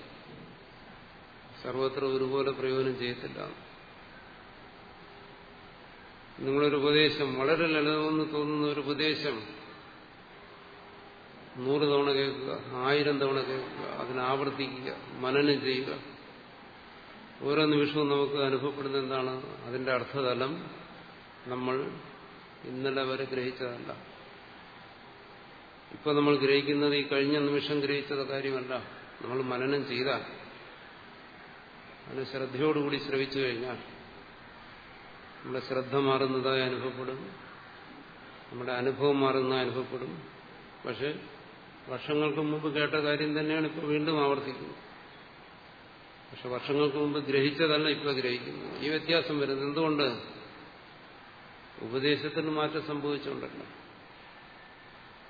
സർവത്ര ഒരുപോലെ പ്രയോജനം ചെയ്യത്തില്ല. നിങ്ങളൊരു ഉപദേശം വളരെ ലളിതമെന്ന് തോന്നുന്ന ഒരു ഉപദേശം നൂറ് തവണ കേൾക്കുക ആയിരം തവണ കേൾക്കുക അതിനാവർത്തിക്കുക മനനം ചെയ്യുക. ഓരോ നിമിഷവും നമുക്ക് അനുഭവപ്പെടുന്ന എന്താണ്? അതിന്റെ അർത്ഥതലം നമ്മൾ ഇന്നലെ വരെ ഗ്രഹിച്ചതല്ല. ഇപ്പൊ നമ്മൾ ഗ്രഹിക്കുന്നത് ഈ കഴിഞ്ഞ നിമിഷം ഗ്രഹിച്ചത് കാര്യമല്ല. നമ്മൾ മനനം ചെയ്താൽ അതിന് ശ്രദ്ധയോടുകൂടി ശ്രവിച്ചു കഴിഞ്ഞാൽ നമ്മുടെ ശ്രദ്ധ മാറുന്നതായി അനുഭവപ്പെടും. നമ്മുടെ അനുഭവം മാറുന്നതായി അനുഭവപ്പെടും. പക്ഷെ വർഷങ്ങൾക്ക് മുമ്പ് കേട്ട കാര്യം തന്നെയാണ് ഇപ്പോൾ വീണ്ടും ആവർത്തിക്കുന്നത്. പക്ഷെ വർഷങ്ങൾക്ക് മുമ്പ് ഗ്രഹിച്ചതല്ല ഇപ്പൊ ഗ്രഹിക്കുന്നു. ഈ വ്യത്യാസം വരുന്നത് എന്തുകൊണ്ട്? ഉപദേശത്തിന് മാറ്റം സംഭവിച്ചുകൊണ്ടല്ല.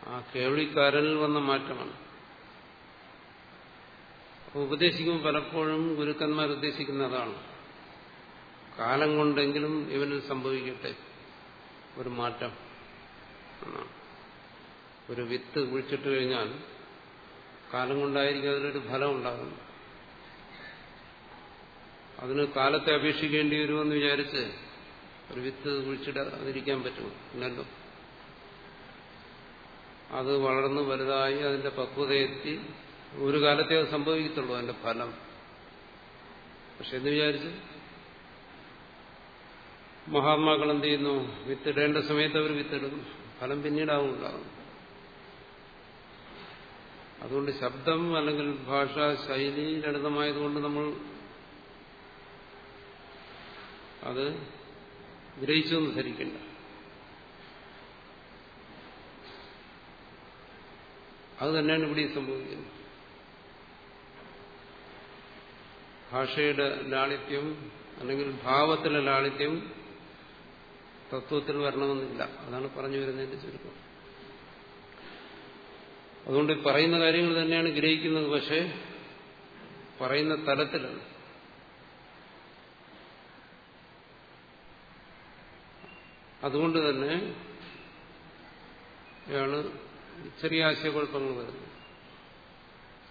ആ കേൾവിക്കാരനിൽ വന്ന മാറ്റമാണ്. ഉപദേശിക്കുമ്പോൾ പലപ്പോഴും ഗുരുക്കന്മാർ ഉദ്ദേശിക്കുന്നതാണ് കാലം കൊണ്ടെങ്കിലും ഇവനിൽ സംഭവിക്കട്ടെ ഒരു മാറ്റം ഒരു വിത്ത് കുഴിച്ചിട്ട് കഴിഞ്ഞാൽ കാലം കൊണ്ടായിരിക്കും അതിലൊരു ഫലം ഉണ്ടാകുന്നു അതിന് കാലത്തെ അപേക്ഷിക്കേണ്ടി വരുമെന്ന് വിചാരിച്ച് ഒരു വിത്ത് കുഴിച്ചിടാതിരിക്കാൻ പറ്റുമോ? ഇല്ലല്ലോ. അത് വളർന്ന് വലുതായി അതിന്റെ പക്വതയെത്തി ഒരു കാലത്തെ അത് സംഭവിക്കത്തുള്ളൂ അതിന്റെ ഫലം. പക്ഷെ എന്ന് വിചാരിച്ച് മഹാത്മാക്കൾ എന്ത് ചെയ്യുന്നു? വിത്തിടേണ്ട സമയത്ത് അവർ വിത്തിടുന്നു. ഫലം പിന്നീടാവും അതുകൊണ്ട് ശബ്ദം അല്ലെങ്കിൽ ഭാഷ ശൈലി ലളിതമായതുകൊണ്ട് നമ്മൾ അത് ഗ്രഹിച്ചു എന്ന് ധരിക്കണ്ട. അത് തന്നെയാണ് ഇവിടെ സംഭവിക്കുന്നത്. ഭാഷയുടെ ലാളിത്യം അല്ലെങ്കിൽ ഭാവത്തിലെ ലാളിത്യം തത്വത്തിൽ വരണമെന്നില്ല. അതാണ് പറഞ്ഞു വരുന്നതിന്റെ ചുരുക്കം. അതുകൊണ്ട് പറയുന്ന കാര്യങ്ങൾ തന്നെയാണ് ഗ്രഹിക്കുന്നത്. പക്ഷേ പറയുന്ന തലത്തിലല്ല അതുകൊണ്ട് തന്നെ ഇയാൾ ചെറിയ ആശയക്കുഴപ്പങ്ങൾ വരുന്നു.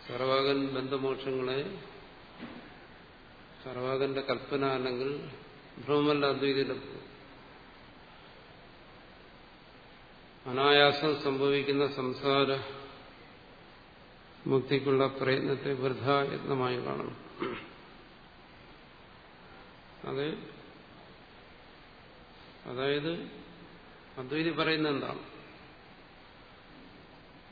സർവാകൻ ബന്ധമോക്ഷങ്ങളെ സർവാകന്റെ കൽപ്പന അല്ലെങ്കിൽ ഭ്രമമല്ല അദ്വൈതയിലെത്തും അനായാസം സംഭവിക്കുന്ന സംസാര മുക്തിക്കുള്ള പ്രയത്നത്തെ വൃഥായത്നമായി കാണണം. അതെ അതായത് അദ്വൈതി പറയുന്ന എന്താണ്?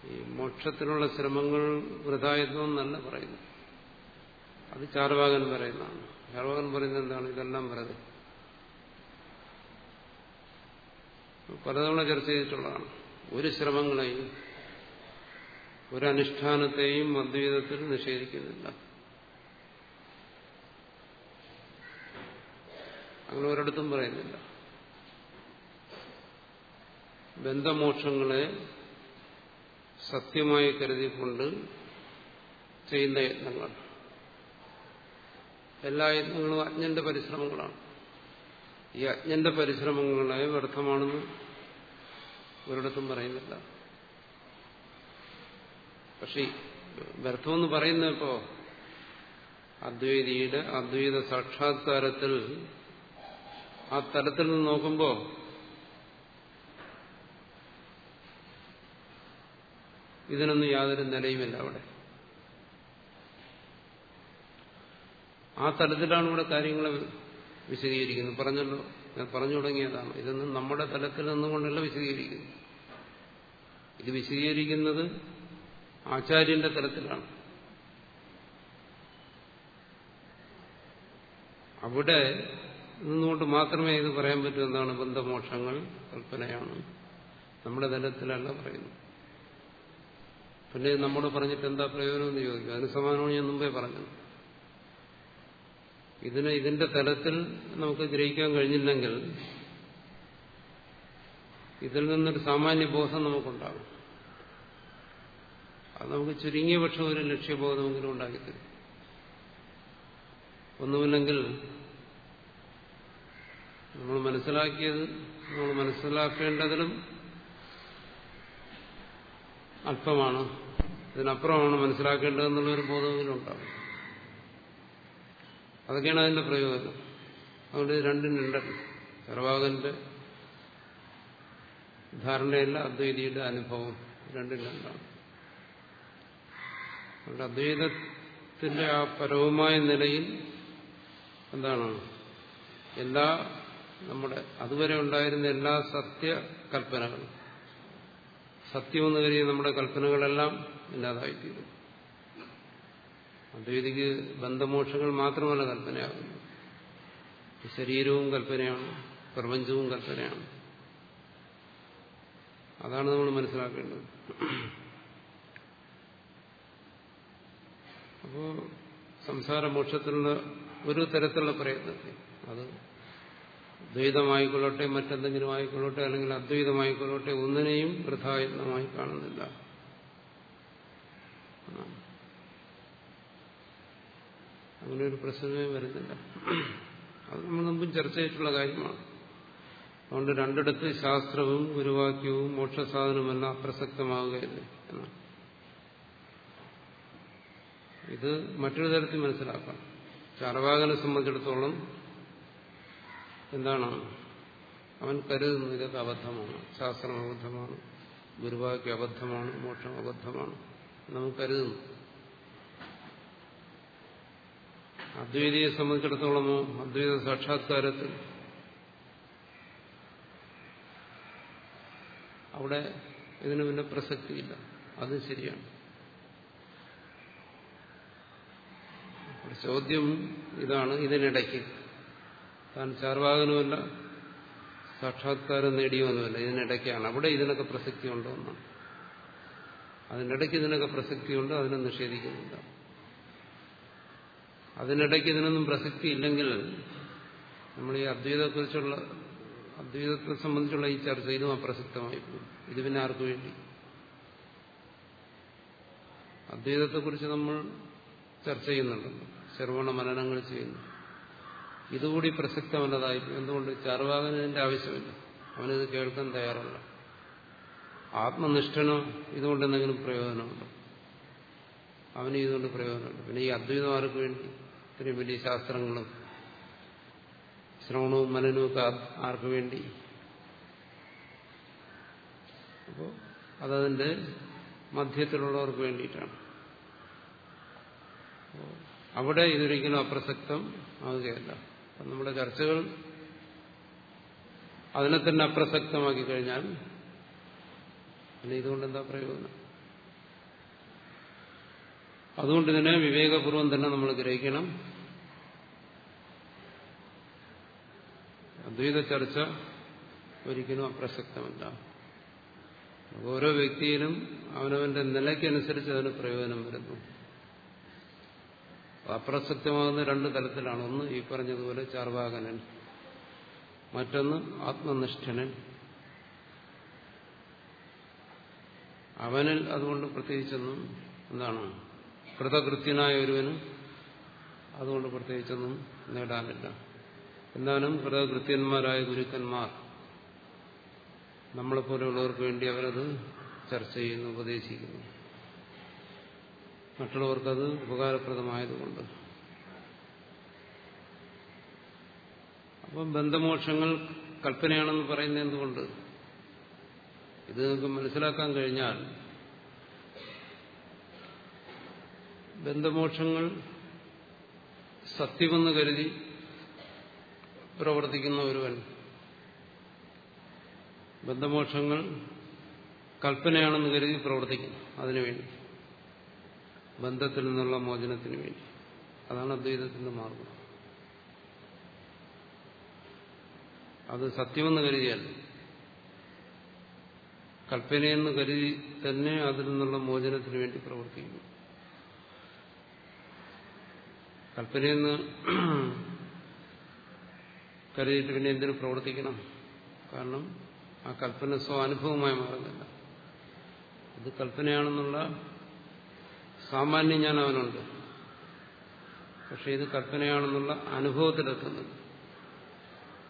ഈ മോക്ഷത്തിനുള്ള ശ്രമങ്ങൾ വൃഥായത്നം എന്നല്ല പറയുന്നു അത് ചാർവാകൻ പറയുന്നതാണ്. ചാർവാകൻ പറയുന്നത് എന്താണ്? ഇതെല്ലാം വെറുതെ. പലതവണ ചർച്ച ചെയ്തിട്ടുള്ളതാണ്. ഒരു ശ്രമങ്ങളെയും ഒരനുഷ്ഠാനത്തെയും അദ്വൈതത്തിൽ നിഷേധിക്കുന്നില്ല. അങ്ങനെ ഒരിടത്തും പറയുന്നില്ല. ബന്ധമോക്ഷങ്ങളെ സത്യമായി കരുതിക്കൊണ്ട് ചെയ്യുന്ന യത്നങ്ങൾ എല്ലാ യത്നങ്ങളും അജ്ഞന്റെ പരിശ്രമങ്ങളാണ്. ഈ അജ്ഞന്റെ പരിശ്രമങ്ങളെ വ്യർത്ഥമാണെന്ന് ഒരിടത്തും പറയുന്നില്ല. പക്ഷെ വ്യർത്ഥമെന്ന് പറയുന്നപ്പോ അദ്വൈതിയുടെ അദ്വൈത സാക്ഷാത്കാരത്തിൽ ആ തലത്തിൽ നിന്ന് നോക്കുമ്പോൾ ഇതിനൊന്നും യാതൊരു നിലയുമില്ല അവിടെ. ആ തലത്തിലാണ് ഇവിടെ കാര്യങ്ങൾ വിശദീകരിക്കുന്നത്. പറഞ്ഞല്ലോ ഞാൻ പറഞ്ഞു തുടങ്ങിയതാണ്. ഇതൊന്നും നമ്മുടെ തലത്തിൽ നിന്നുകൊണ്ടല്ല വിശദീകരിക്കുന്നു ഇത് വിശദീകരിക്കുന്നത് ആചാര്യന്റെ തലത്തിലാണ്. അവിടെ നിന്നുകൊണ്ട് മാത്രമേ ഇത് പറയാൻ പറ്റൂ എന്താണ് ബന്ധമോക്ഷങ്ങൾ കൽപ്പനയാണ്. നമ്മുടെ തലത്തിലല്ല പറയുന്നത്. പിന്നെ നമ്മോട് പറഞ്ഞിട്ട് എന്താ പ്രയോജനം എന്ന് ചോദിക്കും. അതിന് സമാനമാണ് ഞാൻ മുമ്പേ പറഞ്ഞത്. ഇതിനെ ഇതിന്റെ തലത്തിൽ നമുക്ക് ഗ്രഹിക്കാൻ കഴിഞ്ഞില്ലെങ്കിൽ ഇതിൽ നിന്നൊരു സാമാന്യ ബോധം നമുക്കുണ്ടാകും. അത് നമുക്ക് ചുരുങ്ങിയ പക്ഷം ഒരു ലക്ഷ്യബോധമെങ്കിലും ഉണ്ടാക്കിത്തരും. ഒന്നുമില്ലെങ്കിൽ നമ്മൾ മനസ്സിലാക്കിയത് നമ്മൾ മനസ്സിലാക്കേണ്ടതിലും അല്പമാണ്. ഇതിനപ്പുറമാണ് മനസ്സിലാക്കേണ്ടതെന്നുള്ളൊരു ബോധവിലുണ്ടാവും. അതൊക്കെയാണ് അതിന്റെ പ്രയോജനം. അതുകൊണ്ട് രണ്ടും രണ്ടല്ല സർവാകന്റെ ധാരണയല്ല അദ്വൈതിയുടെ അനുഭവം. രണ്ടും രണ്ടാണ്. അതുകൊണ്ട് അദ്വൈതത്തിന്റെ ആ പരവുമായ നിലയിൽ എന്താണ്? എല്ലാ നമ്മുടെ അതുവരെ ഉണ്ടായിരുന്ന എല്ലാ സത്യകൽപ്പനകളും സത്യമെന്ന് കരുതിയ നമ്മുടെ കൽപ്പനകളെല്ലാം ഇല്ലാതായിത്തീരും. അദ്വൈതിക്ക് ബന്ധമോക്ഷങ്ങൾ മാത്രമല്ല കൽപ്പനയാകുന്നു ശരീരവും കൽപ്പനയാണ് പ്രപഞ്ചവും കൽപ്പനയാണ്. അതാണ് നമ്മൾ മനസ്സിലാക്കേണ്ടത്. അപ്പോ സംസാരമോക്ഷത്തിലുള്ള ഒരു തരത്തിലുള്ള പ്രയത്നത്തിൽ അത് ദ്വൈതമായിക്കൊള്ളട്ടെ മറ്റെന്തെങ്കിലും ആയിക്കൊള്ളട്ടെ അല്ലെങ്കിൽ അദ്വൈതമായിക്കൊള്ളട്ടെ ഒന്നിനെയും വൃഥായത്നമായി കാണുന്നില്ല. അങ്ങനെ ഒരു പ്രശ്നമേ വരുന്നില്ല. അത് നമ്മൾ മുമ്പും ചർച്ച ചെയ്തിട്ടുള്ള കാര്യമാണ്. അതുകൊണ്ട് രണ്ടിടത്ത് ശാസ്ത്രവും ഗുരുവാക്യവും മോക്ഷസാധനവുമെല്ലാം അപ്രസക്തമാവുകയില്ല എന്നാണ് ഇത് മറ്റൊരു തരത്തിൽ മനസ്സിലാക്കാം. ചാർവാകനെ സംബന്ധിച്ചിടത്തോളം എന്താണ്? അവൻ കരുതുന്നു ഇതൊക്കെ അബദ്ധമാണ്. ശാസ്ത്രം അബദ്ധമാണ്. ഗുരുവാക്യം അബദ്ധമാണ്. മോക്ഷം അബദ്ധമാണ്. നമ്മൾ കരുതുന്നു. അദ്വൈതിയെ സംബന്ധിച്ചിടത്തോളമോ അദ്വൈത സാക്ഷാത്കാരത്തിൽ അവിടെ ഇതിന് പിന്നെ പ്രസക്തിയില്ല. അത് ശരിയാണ്. ചോദ്യം ഇതാണ് ഇതിനിടയ്ക്ക്. താൻ ചാർവാകനുമല്ല സാക്ഷാത്കാരം നേടിയോന്നുമല്ല ഇതിനിടയ്ക്കാണ്. അവിടെ ഇതിനൊക്കെ പ്രസക്തി ഉണ്ടോ എന്നാണ്. അതിനിടയ്ക്ക് ഇതിനൊക്കെ പ്രസക്തിയുണ്ട് അതിനെ നിഷേധിക്കുന്നില്ല അതിനിടയ്ക്ക് ഇതിനൊന്നും പ്രസക്തി ഇല്ലെങ്കിൽ നമ്മൾ ഈ അദ്വൈതത്തെക്കുറിച്ചുള്ള അദ്വൈതത്തെ സംബന്ധിച്ചുള്ള ഈ ചർച്ച ഇതും അപ്രസക്തമായി പോകും ഇത് പിന്നെ ആർക്കു വേണ്ടി? അദ്വൈതത്തെക്കുറിച്ച് നമ്മൾ ചർച്ച ചെയ്യുന്നുണ്ടല്ലോ. ശ്രവണ മനനങ്ങൾ ചെയ്യുന്നു. ഇതുകൂടി പ്രസക്തമല്ലതായി എന്തുകൊണ്ട് ചാർവാകന് ഇതിന്റെ ആവശ്യമില്ല? അവനിത് കേൾക്കാൻ തയ്യാറല്ല. ആത്മനിഷ്ഠനോ ഇതുകൊണ്ട് എന്തെങ്കിലും പ്രയോജനമുണ്ടോ? അവന് ഇതുകൊണ്ട് പ്രയോജനമുണ്ട്. പിന്നെ ഈ അദ്വൈതം ആർക്ക് വേണ്ടി? ഇത്രയും വലിയ ശാസ്ത്രങ്ങളും ശ്രവണവും മനനവും ഒക്കെ ആർക്ക് വേണ്ടി? അപ്പോൾ അതതിന്റെ മധ്യത്തിലുള്ളവർക്ക് വേണ്ടിയിട്ടാണ്. അവിടെ ഇതൊരിക്കലും അപ്രസക്തം ആവുകയല്ല. നമ്മുടെ ചർച്ചകൾ അതിനെ തന്നെ അപ്രസക്തമാക്കി കഴിഞ്ഞാൽ പിന്നെ ഇതുകൊണ്ട് എന്താ പ്രയോജനം? അതുകൊണ്ട് തന്നെ വിവേകപൂർവം തന്നെ നമ്മൾ ഗ്രഹിക്കണം. അദ്വൈത ചർച്ച ഒരിക്കലും അപ്രസക്തമല്ല. ഓരോ വ്യക്തിയിലും അവനവന്റെ നിലയ്ക്കനുസരിച്ച് അതിന് പ്രയോജനം വരുന്നു. അപ്രസക്തമാകുന്ന രണ്ട് തലത്തിലാണ് ഒന്ന് ഈ പറഞ്ഞതുപോലെ ചാർവാകനൻ മറ്റൊന്ന് ആത്മനിഷ്ഠനൻ. അവനിൽ അതുകൊണ്ട് പ്രത്യേകിച്ചൊന്നും എന്താണ്? കൃതകൃത്യനായ ഒരുവന് അതുകൊണ്ട് പ്രത്യേകിച്ചൊന്നും നേടാനില്ല. എന്നാലും കൃതകൃത്യന്മാരായ ഗുരുക്കന്മാർ നമ്മളെപ്പോലെയുള്ളവർക്ക് വേണ്ടി അവരത് ചർച്ച ചെയ്യുന്നു ഉപദേശിക്കുന്നു. മറ്റുള്ളവർക്കത് ഉപകാരപ്രദമായതുകൊണ്ട്. അപ്പം ബന്ധമോക്ഷങ്ങൾ കൽപ്പനയാണെന്ന് പറയുന്നത് എന്തുകൊണ്ട്? ഇത് നിങ്ങൾക്ക് മനസ്സിലാക്കാൻ കഴിഞ്ഞാൽ ബന്ധമോക്ഷങ്ങൾ സത്യമെന്ന് കരുതി പ്രവർത്തിക്കുന്ന ഒരുവൻ ബന്ധമോക്ഷങ്ങൾ കൽപ്പനയാണെന്ന് കരുതി പ്രവർത്തിക്കുന്നു അതിനുവേണ്ടി. ബന്ധത്തിൽ നിന്നുള്ള മോചനത്തിന് വേണ്ടി. അതാണ് അദ്വൈതത്തിന്റെ മാർഗം. അത് സത്യമെന്ന് കരുതിയല്ല കൽപ്പനയെന്ന് കരുതി തന്നെ അതിൽ നിന്നുള്ള മോചനത്തിന് വേണ്ടി പ്രവർത്തിക്കുന്നു. കൽപ്പനയെന്ന് കരുതിയിട്ട് പിന്നെ എന്തിനു പ്രവർത്തിക്കണം? കാരണം ആ കൽപ്പന സ്വാനുഭവമായി മാറുന്നില്ല. ഇത് കൽപ്പനയാണെന്നുള്ള സാമാന്യം ഞാൻ അവനുണ്ട് പക്ഷെ ഇത് കൽപ്പനയാണെന്നുള്ള അനുഭവത്തിലെത്തുന്നത്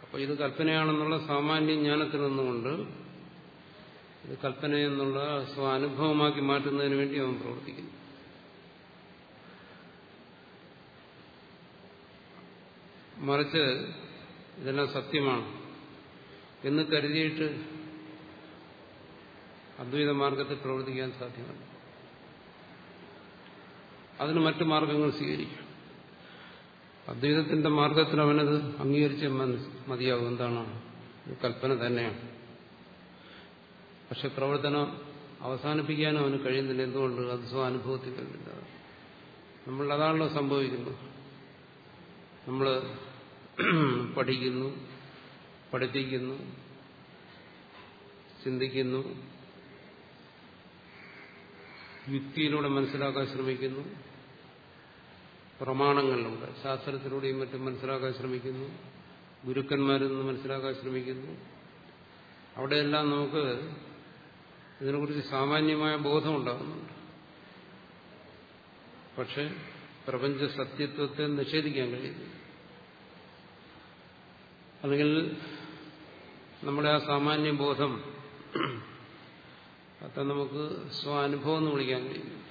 അപ്പോൾ ഇത് കൽപ്പനയാണെന്നുള്ള സാമാന്യ ജ്ഞാനത്തിൽ നിന്നുകൊണ്ട് ഇത് കൽപ്പനയെന്നുള്ള സ്വാനുഭവമാക്കി മാറ്റുന്നതിന് വേണ്ടി അവൻ പ്രവർത്തിക്കുന്നു. മറിച്ച് ഇതെല്ലാം സത്യമാണ്. എന്ന് കരുതിയിട്ട് അദ്വൈത മാർഗത്തിൽ പ്രവർത്തിക്കാൻ സാധ്യമല്ല. അതിന് മറ്റു മാർഗങ്ങൾ സ്വീകരിക്കും. അദ്വൈതത്തിന്റെ മാർഗത്തിൽ അവനത് അംഗീകരിച്ച് മതിയാകും. എന്താണ്? കൽപ്പന തന്നെയാണ്. പക്ഷെ പ്രവർത്തനം അവസാനിപ്പിക്കാനും അവന് കഴിയുന്നില്ല. എന്തുകൊണ്ട്? അത് സ്വാനുഭവത്തിൽ വരുന്നില്ല നമ്മൾ അതാണല്ലോ സംഭവിക്കുന്നത്. നമ്മൾ പഠിക്കുന്നു പഠിപ്പിക്കുന്നു ചിന്തിക്കുന്നു യുക്തിയിലൂടെ മനസ്സിലാക്കാൻ ശ്രമിക്കുന്നു പ്രമാണങ്ങളിലൂടെ ശാസ്ത്രത്തിലൂടെയും മറ്റും മനസ്സിലാക്കാൻ ശ്രമിക്കുന്നു. ഗുരുക്കന്മാരിൽ നിന്ന് മനസ്സിലാക്കാൻ ശ്രമിക്കുന്നു. അവിടെയെല്ലാം നമുക്ക് ഇതിനെക്കുറിച്ച് സാമാന്യമായ ബോധം ഉണ്ടാകുന്നുണ്ട് പക്ഷെ പ്രപഞ്ച സത്യത്വത്തെ നിഷേധിക്കാൻ കഴിയുന്നു അല്ലെങ്കിൽ നമ്മുടെ ആ സാമാന്യ ബോധം അത് നമുക്ക് സ്വാനുഭവം എന്ന് വിളിക്കാൻ കഴിയും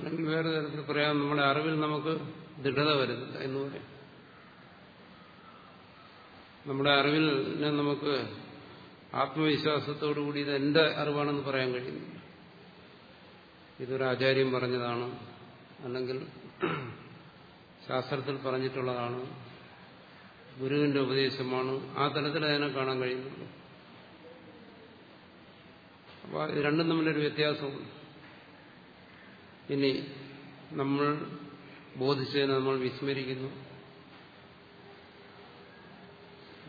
അല്ലെങ്കിൽ വേറെ തരത്തിൽ പറയാം നമ്മുടെ അറിവിൽ നമുക്ക് ദൃഢത വരുന്നില്ല എന്ന് പറയാം. നമ്മുടെ അറിവിൽ നമുക്ക് ആത്മവിശ്വാസത്തോടുകൂടി ഇത് എന്റെ അറിവാണെന്ന് പറയാൻ കഴിയുന്നില്ല. ഇതൊരു ആചാര്യം പറഞ്ഞതാണ് അല്ലെങ്കിൽ ശാസ്ത്രത്തിൽ പറഞ്ഞിട്ടുള്ളതാണ് ഗുരുവിന്റെ ഉപദേശമാണ് ആ തലത്തിൽ അതിനെ കാണാൻ കഴിയുന്നുള്ളൂ. അപ്പോൾ ഇത് രണ്ടും തമ്മിലൊരു വ്യത്യാസമുണ്ട്. ഇനി നമ്മൾ ബോധിച്ചതിനെ നമ്മൾ വിസ്മരിക്കുന്നു.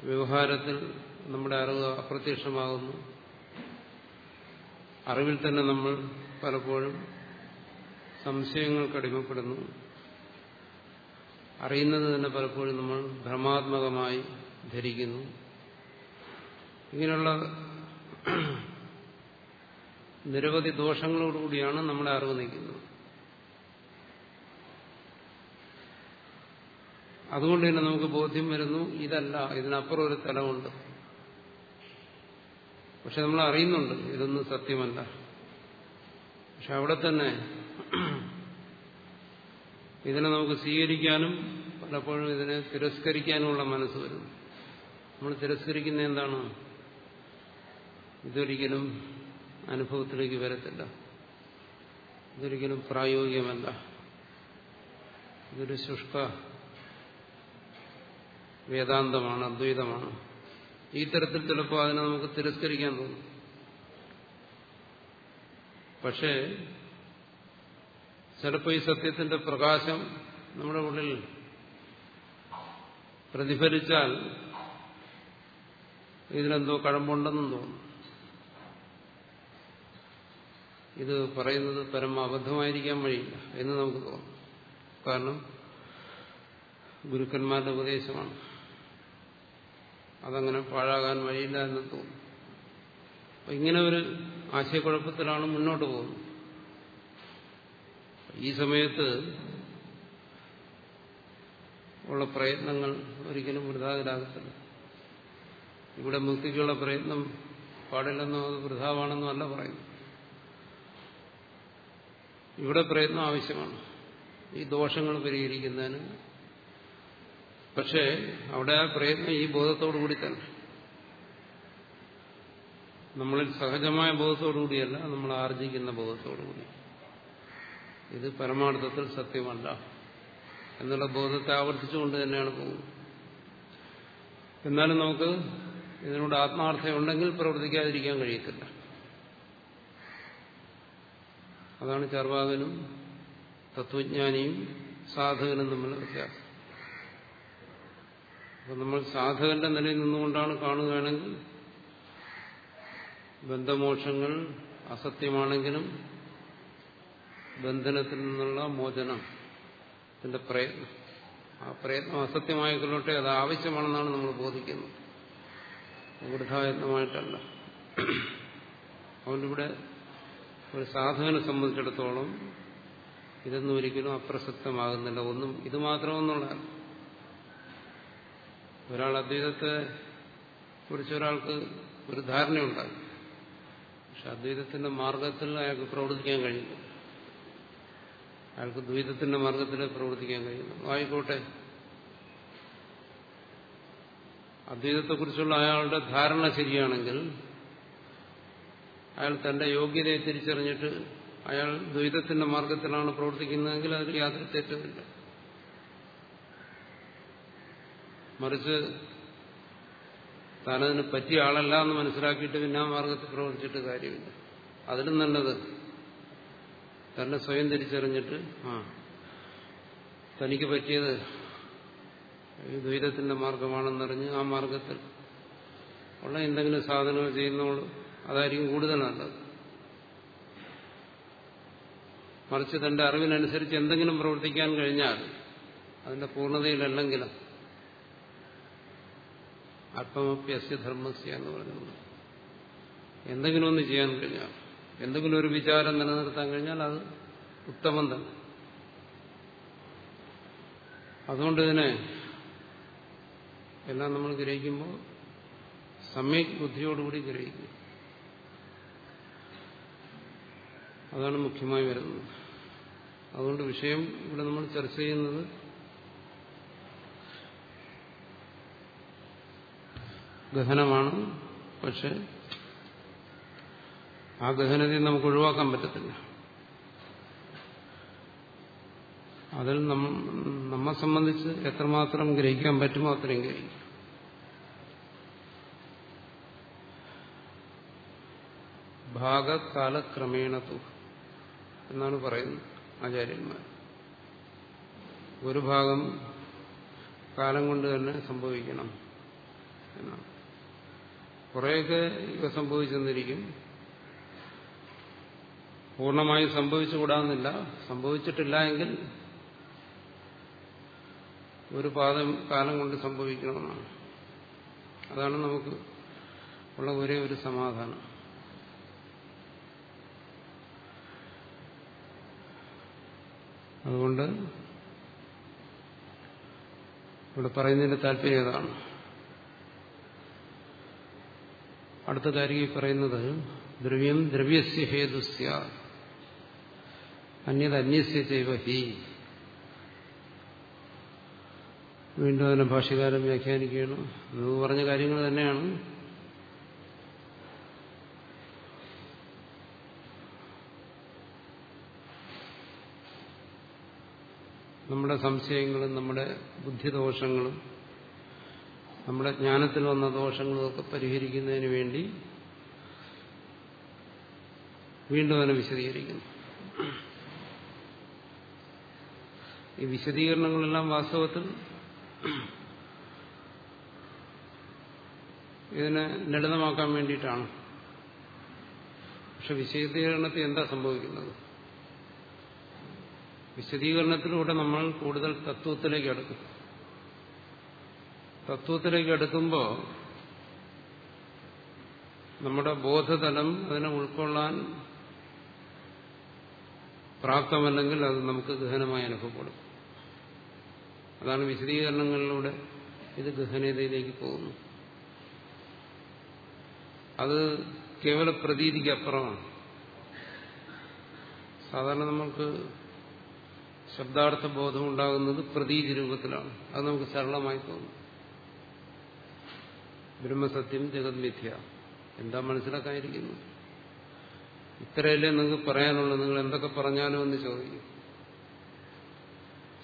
വ്യവഹാരത്തിൽ നമ്മുടെ അറിവ് അപ്രത്യക്ഷമാകുന്നു. അറിവിൽ തന്നെ നമ്മൾ പലപ്പോഴും സംശയങ്ങൾക്ക് അടിമപ്പെടുന്നു. അറിയുന്നത് തന്നെ പലപ്പോഴും നമ്മൾ ഭ്രമാത്മകമായി ധരിക്കുന്നു. ഇങ്ങനെയുള്ള നിരവധി ദോഷങ്ങളോടുകൂടിയാണ് നമ്മുടെ അറിവ് നിൽക്കുന്നത്. അതുകൊണ്ട് തന്നെ നമുക്ക് ബോധ്യം വരുന്നു ഇതല്ല ഇതിനപ്പുറം ഒരു തലമുണ്ട്. പക്ഷെ നമ്മൾ അറിയുന്നുണ്ട് ഇതൊന്നും സത്യമല്ല. പക്ഷെ അവിടെ തന്നെ ഇതിനെ നമുക്ക് സ്വീകരിക്കാനും പലപ്പോഴും ഇതിനെ തിരസ്കരിക്കാനുമുള്ള മനസ്സ് വരുന്നു. നമ്മൾ തിരസ്കരിക്കുന്ന എന്താണ്? ഇതൊരിക്കലും അനുഭവത്തിലേക്ക് വരത്തില്ല. ഇതൊരിക്കലും പ്രായോഗികമല്ല. ഇതൊരു ശുഷ്ക വേദാന്തമാണ് അദ്വൈതമാണ്. ഈ തരത്തിൽ ചിലപ്പോൾ അതിനെ നമുക്ക് തിരസ്കരിക്കാൻ തോന്നും. പക്ഷേ ചിലപ്പോൾ ഈ സത്യത്തിന്റെ പ്രകാശം നമ്മുടെ ഉള്ളിൽ പ്രതിഫലിച്ചാൽ ഇതിനെന്തോ കഴമ്പുണ്ടെന്നും തോന്നും. ഇത് പറയുന്നത് പരമ അബദ്ധമായിരിക്കാൻ വഴിയില്ല എന്ന് നമുക്ക് തോന്നും. കാരണം ഗുരുക്കന്മാരുടെ ഉപദേശമാണ്. അതങ്ങനെ പാഴാകാൻ വഴിയില്ല എന്ന് തോന്നുന്നു അപ്പൊ ഇങ്ങനെ ഒരു ആശയക്കുഴപ്പത്തിലാണ് മുന്നോട്ട് പോകുന്നത്. ഈ സമയത്ത് ഉള്ള പ്രയത്നങ്ങൾ ഒരിക്കലും വൃതാകരാകത്തില്ല ഇവിടെ മുക്തിക്കുള്ള പ്രയത്നം പാടില്ലെന്നോ അത് വൃതാവാണെന്നോ അല്ല പറയുന്നു ഇവിടെ പ്രയത്നം ആവശ്യമാണ്. ഈ ദോഷങ്ങൾ പരിഹരിക്കുന്നതിന് പക്ഷേ അവിടെ ആ പ്രയത്നം ഈ ബോധത്തോടുകൂടി തന്നെ. നമ്മളിൽ സഹജമായ ബോധത്തോടുകൂടിയല്ല നമ്മൾ ആർജിക്കുന്ന ബോധത്തോടുകൂടി ഇത് പരമാർത്ഥത്തിൽ സത്യമല്ല. എന്നുള്ള ബോധത്തെ ആവർത്തിച്ചുകൊണ്ട് തന്നെയാണ് പോകുന്നത്. എന്നാലും നമുക്ക് ഇതിനോട് ആത്മാർത്ഥമുണ്ടെങ്കിൽ പ്രവർത്തിക്കാതിരിക്കാൻ കഴിയത്തില്ല. അതാണ് ചർവാകനും തത്വജ്ഞാനിയും സാധകനും തമ്മിലുള്ള വ്യത്യാസം. അപ്പൊ നമ്മൾ സാധകന്റെ നിലയിൽ നിന്നുകൊണ്ടാണ് കാണുകയാണെങ്കിൽ ബന്ധമോക്ഷങ്ങൾ അസത്യമാണെങ്കിലും ബന്ധനത്തിൽ നിന്നുള്ള മോചനത്തിന്റെ പ്രയത്നം. ആ പ്രയത്നം അസത്യമായിക്കൊള്ളട്ടെ അത് ആവശ്യമാണെന്നാണ് നമ്മൾ ബോധിക്കുന്നത്. വൃഥായത്നമായിട്ടല്ല. അതുകൊണ്ടിവിടെ ഒരു സാധകനെ സംബന്ധിച്ചിടത്തോളം ഇതൊന്നും ഒരിക്കലും അപ്രസക്തമാകുന്നില്ല. ഒന്നും ഇത് മാത്രമെന്നുള്ളതാണ് ഒരാൾ അദ്വൈതത്തെ കുറിച്ച് ഒരാൾക്ക് ഒരു ധാരണയുണ്ടാകും. പക്ഷെ അദ്വൈതത്തിന്റെ മാർഗത്തിൽ അയാൾക്ക് പ്രവർത്തിക്കാൻ കഴിയുന്നു അയാൾക്ക് ദ്വൈതത്തിന്റെ മാർഗത്തിൽ പ്രവർത്തിക്കാൻ കഴിയുന്നു ആയിക്കോട്ടെ. അദ്വൈതത്തെക്കുറിച്ചുള്ള അയാളുടെ ധാരണ ശരിയാണെങ്കിൽ അയാൾ തന്റെ യോഗ്യതയെ തിരിച്ചറിഞ്ഞിട്ട് അയാൾ ദ്വൈതത്തിന്റെ മാർഗത്തിലാണ് പ്രവർത്തിക്കുന്നതെങ്കിൽ അതിൽ യാതൊരു തെറ്റുമില്ല. മറിച്ച് താനതിന് പറ്റിയ ആളല്ല എന്ന് മനസ്സിലാക്കിയിട്ട് പിന്നെ ആ മാർഗത്തിൽ പ്രവർത്തിച്ചിട്ട് കാര്യമില്ല. അതിലും നല്ലത് തന്നെ സ്വയം തിരിച്ചറിഞ്ഞിട്ട് ആ തനിക്ക് പറ്റിയത് ദ്വൈതത്തിന്റെ മാർഗമാണെന്നറിഞ്ഞ് ആ മാർഗത്തിൽ ഉള്ള എന്തെങ്കിലും സാധനങ്ങൾ ചെയ്യുന്നോളൂ അതായിരിക്കും കൂടുതൽ നല്ലത്. മറിച്ച് തന്റെ അറിവിനനുസരിച്ച് എന്തെങ്കിലും പ്രവർത്തിക്കാൻ കഴിഞ്ഞാൽ അതിന്റെ പൂർണതയിലല്ലെങ്കിലും അല്പമപ്യസ്യ ധർമ്മസ്യ എന്ന് പറയുന്നത്. എന്തെങ്കിലും ഒന്ന് ചെയ്യാൻ കഴിഞ്ഞാൽ എന്തെങ്കിലും ഒരു വിചാരം നിലനിർത്താൻ കഴിഞ്ഞാൽ അത് ഉത്തമം തന്നെ. അതുകൊണ്ട് ഇതിനെ എല്ലാം നമ്മൾ ഗ്രഹിക്കുമ്പോൾ സമ്യക് ബുദ്ധിയോടുകൂടി ഗ്രഹിക്കും അതാണ് മുഖ്യമായി വരുന്നത്. അതുകൊണ്ട് വിഷയം ഇവിടെ നമ്മൾ ചർച്ച ചെയ്യുന്നത് ഗഹനമാണ്. പക്ഷെ ആ ഗഹനതയെ നമുക്ക് ഒഴിവാക്കാൻ പറ്റത്തില്ല. അതിൽ നമ്മെ സംബന്ധിച്ച് എത്രമാത്രം ഗ്രഹിക്കാൻ പറ്റുമോ അത്രയും ഗ്രഹിക്കും. ഭാഗകാലക്രമേണ എന്നാണ് പറയുന്നത് ആചാര്യന്മാർ. ഒരു ഭാഗം കാലം കൊണ്ട് തന്നെ സംഭവിക്കണം എന്നാണ്. കുറേയൊക്കെ ഇവ സംഭവിച്ചെന്നിരിക്കും. പൂർണമായി സംഭവിച്ചുകൂടാന്നില്ല. സംഭവിച്ചിട്ടില്ല എങ്കിൽ ഒരു പാദം കാലം കൊണ്ട് സംഭവിക്കണമെന്നാണ്. അതാണ് നമുക്ക് ഉള്ള ഒരേ ഒരു സമാധാനം. അതുകൊണ്ട് ഇവിടെ പറയുന്നതിന്റെ താല്പര്യം അതാണ് അടുത്ത കാര്യം പറയുന്നത് ദ്രവ്യം ദ്രവ്യസ്യ ഹേതുസ്യ അന്യത് അന്യസ്യ ചെയ്വ ഹി. വീണ്ടും അതിനെ ഭാഷകാലം വ്യാഖ്യാനിക്കുകയാണ്. ഇത് പറഞ്ഞ കാര്യങ്ങൾ തന്നെയാണ്. നമ്മുടെ സംശയങ്ങളും നമ്മുടെ ബുദ്ധിദോഷങ്ങളും നമ്മുടെ ജ്ഞാനത്തിൽ വന്ന ദോഷങ്ങളൊക്കെ പരിഹരിക്കുന്നതിന് വേണ്ടി വീണ്ടും അതിനെ വിശദീകരിക്കുന്നു. ഈ വിശദീകരണങ്ങളെല്ലാം വാസ്തവത്തിൽ ഇതിനെ ലളിതമാക്കാൻ വേണ്ടിയിട്ടാണ്. പക്ഷെ വിശദീകരണത്തിൽ എന്താ സംഭവിക്കുന്നത്? വിശദീകരണത്തിലൂടെ നമ്മൾ കൂടുതൽ തത്വത്തിലേക്ക് അടുക്കും. തത്വത്തിലേക്ക് അടുക്കുമ്പോൾ നമ്മുടെ ബോധതലം അതിനെ ഉൾക്കൊള്ളാൻ പ്രാപ്തമല്ലെങ്കിൽ അത് നമുക്ക് ഗഹനമായി അനുഭവപ്പെടും. അതാണ് വിശദീകരണങ്ങളിലൂടെ ഇത് ഗഹനതയിലേക്ക് പോകുന്നു. അത് കേവല പ്രതീതിക്ക് അപ്പുറമാണ്. സാധാരണ നമുക്ക് ശബ്ദാർത്ഥ ബോധം ഉണ്ടാകുന്നത് പ്രതീതി രൂപത്തിലാണ്. അത് നമുക്ക് സരളമായി തോന്നും. ബ്രഹ്മസത്യം ജഗത് മിഥ്യ. എന്താ മനസ്സിലാക്കാനിരിക്കുന്നു? ഇത്രയല്ലേ നിങ്ങൾക്ക് പറയാനുള്ളത് നിങ്ങൾ എന്തൊക്കെ പറഞ്ഞാലും എന്ന് ചോദിക്കും.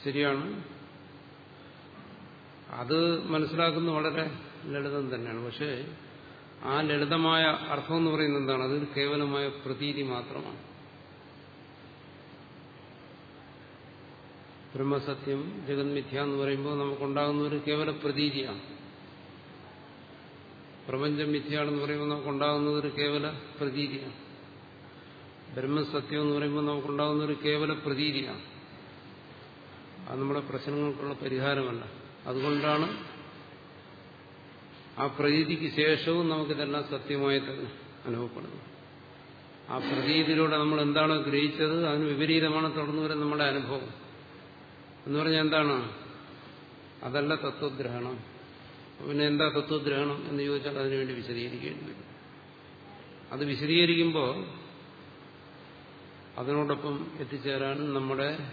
ശരിയാണ്. അത് മനസ്സിലാക്കുന്നത് വളരെ ലളിതം തന്നെയാണ്. പക്ഷേ ആ ലളിതമായ അർത്ഥം എന്ന് പറയുന്നത് എന്താണ്? അതൊരു കേവലമായ പ്രതീതി മാത്രമാണ്. ബ്രഹ്മസത്യം ജഗന്മിഥ്യ എന്ന് പറയുമ്പോൾ നമുക്കുണ്ടാകുന്ന ഒരു കേവല പ്രതീതിയാണ്. പ്രപഞ്ചം മിഥ്യയാണെന്ന് പറയുമ്പോൾ നമുക്കുണ്ടാകുന്നത് ഒരു കേവല പ്രതീതിയാണ്. ബ്രഹ്മസത്യം എന്ന് പറയുമ്പോൾ നമുക്കുണ്ടാകുന്ന ഒരു കേവല പ്രതീതിയാണ്. അത് നമ്മുടെ പ്രശ്നങ്ങൾക്കുള്ള പരിഹാരമല്ല. അതുകൊണ്ടാണ് ആ പ്രതീതിക്ക് ശേഷവും നമുക്കിതെല്ലാം സത്യമായി തന്നെ അനുഭവപ്പെടുന്നത്. ആ പ്രതീതിയിലൂടെ നമ്മൾ എന്താണോ ഗ്രഹിച്ചത്? അതിന് വിപരീതമാണ് തുടർന്നു വരെ നമ്മുടെ അനുഭവം. എന്ന് പറഞ്ഞാൽ എന്താണ്? അതല്ല തത്വഗ്രഹണം. പിന്നെ എന്താ തത്വഗ്രഹണം എന്ന് ചോദിച്ചാൽ അതിനുവേണ്ടി വിശദീകരിക്കേണ്ടി വരും. അത് വിശദീകരിക്കുമ്പോൾ അതിനോടൊപ്പം എത്തിച്ചേരാൻ നമ്മുടെ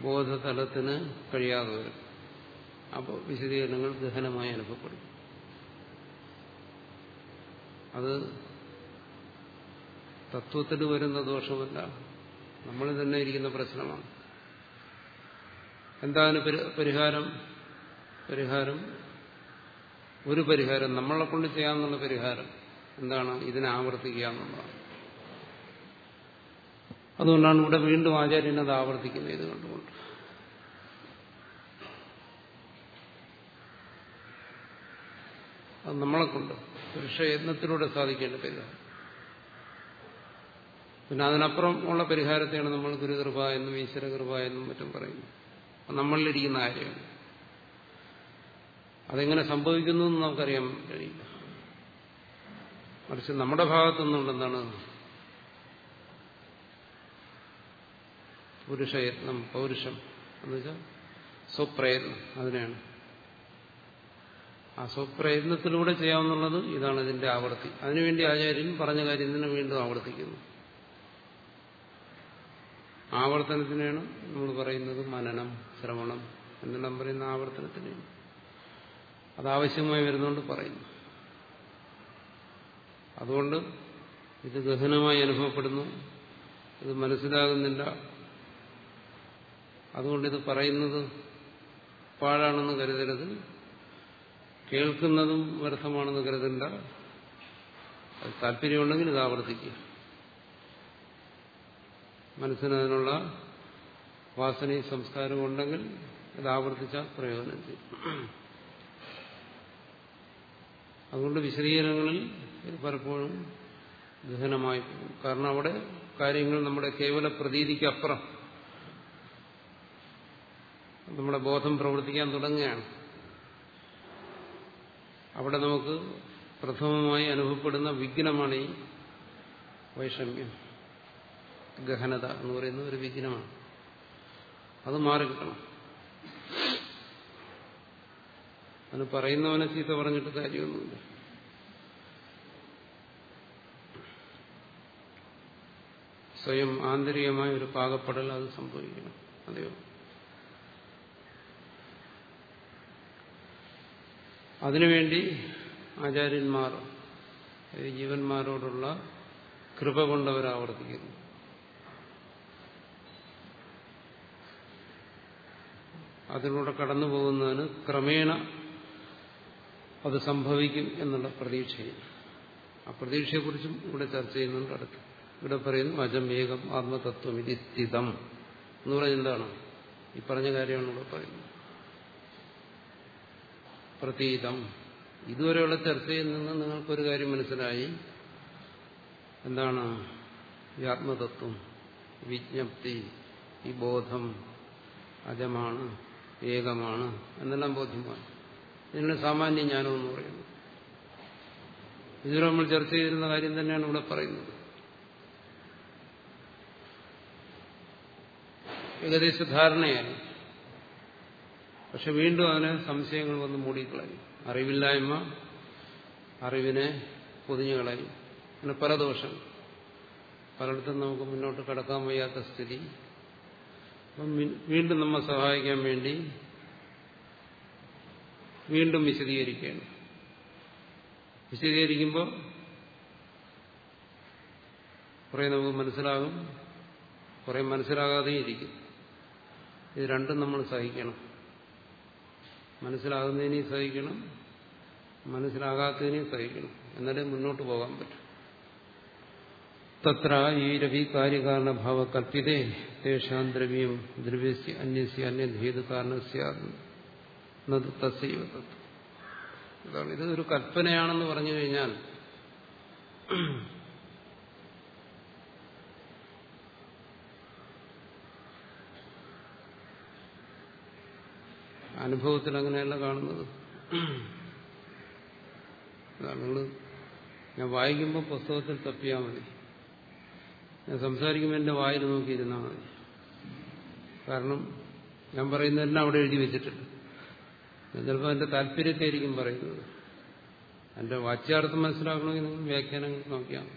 ബോധതലത്തിന് കഴിയാതെ വരും. അപ്പോൾ വിശദീകരണങ്ങൾ ഗഹനമായി അനുഭവപ്പെടും. അത് തത്വത്തിൽ വരുന്ന ദോഷമല്ല. നമ്മൾ തന്നെ ഇരിക്കുന്ന പ്രശ്നമാണ്. എന്താണ് പരിഹാരം? പരിഹാരം ഒരു പരിഹാരം നമ്മളെ കൊണ്ട് ചെയ്യാമെന്നുള്ള പരിഹാരം എന്താണ് ഇതിനെ ആവർത്തിക്കുക എന്നുള്ളതാണ്. അതുകൊണ്ടാണ് ഇവിടെ വീണ്ടും ആചാര്യൻ അത് ആവർത്തിക്കുന്നത് ഇത് കണ്ടുകൊണ്ട്. അത് നമ്മളെ കൊണ്ട് പുരുഷയത്നത്തിലൂടെ സാധിക്കേണ്ട പരിഹാരം. പിന്നെ അതിനപ്പുറം ഉള്ള പരിഹാരത്തെയാണ് നമ്മൾ ഗുരുകൃപ എന്നും ഈശ്വരകൃപ എന്നും മറ്റും പറയുന്നത്. നമ്മളിലിരിക്കുന്ന കാര്യമാണ് അതെങ്ങനെ സംഭവിക്കുന്നു എന്ന് നമുക്കറിയാൻ കഴിയില്ല. മറിച്ച് നമ്മുടെ ഭാഗത്തുനിന്നുണ്ടെന്താണ് പുരുഷയത്നം പൗരുഷം എന്ന് വെച്ചാൽ സ്വപ്രയത്നം അതിനെയാണ്. ആ സ്വപ്രയത്നത്തിലൂടെ ചെയ്യാവുന്നുള്ളത് ഇതാണ് ഇതിന്റെ ആവർത്തി അതിനുവേണ്ടി ആചാര്യൻ പറഞ്ഞ കാര്യം തന്നെ വീണ്ടും ആവർത്തിക്കുന്നു. ആവർത്തനത്തിനെയാണ് നമ്മൾ പറയുന്നത് മനനം ശ്രവണം എന്നെല്ലാം പറയുന്ന ആവർത്തനത്തിനാണ് അതാവശ്യമായി വരുന്നുകൊണ്ട് പറയുന്നു. അതുകൊണ്ട് ഇത് ഗഹനമായി അനുഭവപ്പെടുന്നു. ഇത് മനസ്സിലാകുന്നില്ല. അതുകൊണ്ട് ഇത് പറയുന്നത് പാഴാണെന്ന് കരുതരുത്. കേൾക്കുന്നതും വ്യർത്ഥമാണെന്ന് കരുതണ്ട. അത് താല്പര്യമുണ്ടെങ്കിൽ ഇത് ആവർത്തിക്കുക. മനസ്സിനതിനുള്ള വാസനയും സംസ്കാരവും ഉണ്ടെങ്കിൽ ഇത് ആവർത്തിച്ചാൽ പ്രയോജനം ചെയ്യും. അതുകൊണ്ട് വിശദീകരണങ്ങളിൽ പലപ്പോഴും ഗഹനമായി കാരണം അവിടെ കാര്യങ്ങൾ നമ്മുടെ കേവല പ്രതീതിക്കപ്പുറം നമ്മുടെ ബോധം പ്രവർത്തിക്കാൻ തുടങ്ങുകയാണ്. അവിടെ നമുക്ക് പ്രഥമമായി അനുഭവപ്പെടുന്ന വിഘ്നമാണ് ഈ വൈഷമ്യം. ഗഹനത എന്ന് പറയുന്ന ഒരു വിഘ്നമാണ്. അത് മാറിക്കിട്ടണം. അതിന് പറയുന്നവനെ ചീത്ത പറഞ്ഞിട്ട് കാര്യമൊന്നുമില്ല. സ്വയം ആന്തരികമായ ഒരു പാകപ്പെടൽ അത് സംഭവിക്കണം. അതെയോ അതിനുവേണ്ടി ആചാര്യന്മാർ ജീവന്മാരോടുള്ള കൃപ കൊണ്ടവർ ആവർത്തിക്കുന്നു. അതിലൂടെ കടന്നു പോകുന്നതിന് ക്രമേണ അത് സംഭവിക്കും എന്നുള്ള പ്രതീക്ഷയിൽ. ആ പ്രതീക്ഷയെക്കുറിച്ചും ഇവിടെ ചർച്ച ചെയ്യുന്നുണ്ട് അടുത്ത്. ഇവിടെ പറയുന്നു അജം ഏകം ആത്മതത്വം ഇത് സ്ഥിതം എന്ന് പറഞ്ഞ എന്താണ്? ഈ പറഞ്ഞ കാര്യമാണ് ഇവിടെ പറയുന്നത്. പ്രതീതം. ഇതുവരെയുള്ള ചർച്ചയിൽ നിന്ന് നിങ്ങൾക്കൊരു കാര്യം മനസ്സിലായി. എന്താണ്? ഈ ആത്മതത്വം വിജ്ഞപ്തി ഈ ബോധം അജമാണ് ഏകമാണ് എന്നെല്ലാം ബോധ്യമാണ്. ഇതിനുള്ള സാമാന്യ ജ്ഞാനം എന്ന് പറയുന്നത് ഇതുവരെ നമ്മൾ ചർച്ച ചെയ്തിരുന്ന കാര്യം തന്നെയാണ് ഇവിടെ പറയുന്നത്. ഏകദേശ ധാരണയായി പക്ഷെ വീണ്ടും അതിന് സംശയങ്ങൾ വന്ന് മൂടിക്കളയും. അറിവില്ലായ്മ അറിവിനെ പൊതിഞ്ഞുകളായി കളയും. അങ്ങനെ പല ദോഷം. പലയിടത്തും നമുക്ക് മുന്നോട്ട് കടക്കാൻ വയ്യാത്ത സ്ഥിതി. വീണ്ടും നമ്മെ സഹായിക്കാൻ വേണ്ടി വീണ്ടും വിശദീകരിക്കുകയാണ്. വിശദീകരിക്കുമ്പോൾ കുറെ നമുക്ക് മനസ്സിലാകും കുറെ മനസ്സിലാകാതെയും ഇരിക്കും. ഇത് രണ്ടും നമ്മൾ സഹിക്കണം. മനസ്സിലാകുന്നതിനെയും സഹിക്കണം മനസ്സിലാകാത്തതിനെയും സഹിക്കണം. എന്നാലേ മുന്നോട്ട് പോകാൻ പറ്റും. തത്ര ഈ രവി കാര്യകാരണഭാവ കൽപ്പിതേ തേഷാം ദ്രവ്യം ദ്രവ്യസ്യ അന്യസ്യ അന്യധേതു കാരണസ്യാത് തസ്സൈവ തത്വം ഇതാണ്. ഇത് ഒരു കൽപ്പനയാണെന്ന് പറഞ്ഞു കഴിഞ്ഞാൽ അനുഭവത്തിൽ അങ്ങനെയല്ല കാണുന്നത്. നിങ്ങൾ ഞാൻ വായിക്കുമ്പോൾ പുസ്തകത്തിൽ തപ്പിയാൽ മതി. ഞാൻ സംസാരിക്കുമ്പോൾ എന്റെ വായിൽ നോക്കിയിരുന്നാൽ മതി. കാരണം ഞാൻ പറയുന്നതെല്ലാം അവിടെ എഴുതി വെച്ചിട്ടുണ്ട്. ചിലപ്പോൾ എന്റെ താല്പര്യത്തെയായിരിക്കും പറയുന്നത്. അതിന്റെ വാച്യാർത്ഥം മനസ്സിലാക്കണമെങ്കിൽ നിങ്ങൾ വ്യാഖ്യാനങ്ങൾ നോക്കിയാൽ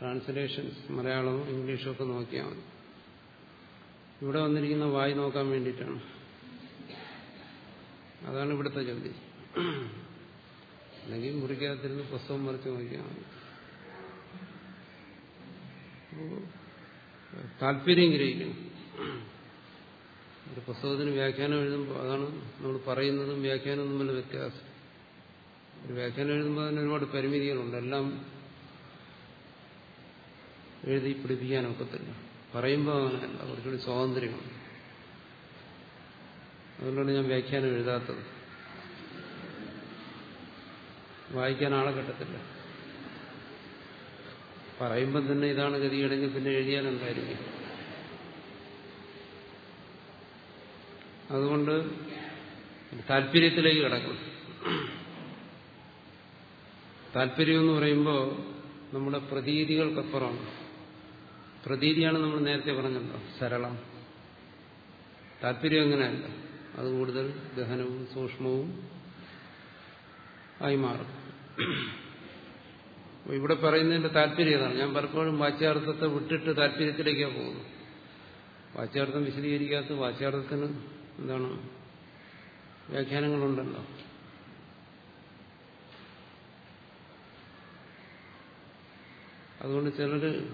ട്രാൻസ്ലേഷൻസ് മലയാളവും ഇംഗ്ലീഷും ഒക്കെ നോക്കിയാൽ മതി. ഇവിടെ വന്നിരിക്കുന്ന വായി നോക്കാൻ വേണ്ടിയിട്ടാണ്. അതാണ് ഇവിടുത്തെ ജോലി. അല്ലെങ്കിൽ മുറിക്കകത്തിരുന്ന് പുസ്തകം മറിച്ച് നോക്കിയാൽ മതി. താല്പര്യം ഗ്രഹിക്കണം. ഒരു പുസ്തകത്തിന് വ്യാഖ്യാനം എഴുതുമ്പോൾ അതാണ് നമ്മൾ പറയുന്നതും വ്യാഖ്യാനവും തമ്മിൽ വ്യത്യാസം. ഒരു വ്യാഖ്യാനം എഴുതുമ്പോൾ അതിന് ഒരുപാട് പരിമിതികളുണ്ട്. എല്ലാം എഴുതി പിടിപ്പിക്കാനൊക്കത്തില്ല പറയുമ്പോൾ അങ്ങനെയല്ല കുറച്ചുകൂടി സ്വാതന്ത്ര്യമാണ്. അതുകൊണ്ടാണ് ഞാൻ വ്യാഖ്യാനം എഴുതാത്തത്. വായിക്കാൻ ആളെ കിട്ടത്തില്ല. പറയുമ്പം തന്നെ ഇതാണ് ഗതികേടെങ്കിൽ പിന്നെ എഴുതിയാൽ എന്തായിരിക്കും? അതുകൊണ്ട് താല്പര്യത്തിലേക്ക് കിടക്കണം. താല്പര്യം എന്ന് പറയുമ്പോൾ നമ്മുടെ പ്രതീതികൾക്കപ്പുറമാണ് പ്രതീതിയാണ് നമ്മൾ നേരത്തെ പറഞ്ഞല്ലോ സരളം. താല്പര്യം അങ്ങനെയല്ല അത് കൂടുതൽ ഗഹനവും സൂക്ഷ്മവും ആയി മാറും. ഇവിടെ പറയുന്നതിന്റെ താല്പര്യം ഏതാണ് ഞാൻ പലപ്പോഴും വാച്യാർത്ഥത്തെ വിട്ടിട്ട് താല്പര്യത്തിലേക്കാണ് പോകുന്നത്. വാച്യാർത്ഥം വിശദീകരിക്കാത്ത വാച്യാർത്ഥത്തിന് എന്താണ്? വ്യാഖ്യാനങ്ങളുണ്ടല്ലോ. അതുകൊണ്ട് ചിലര്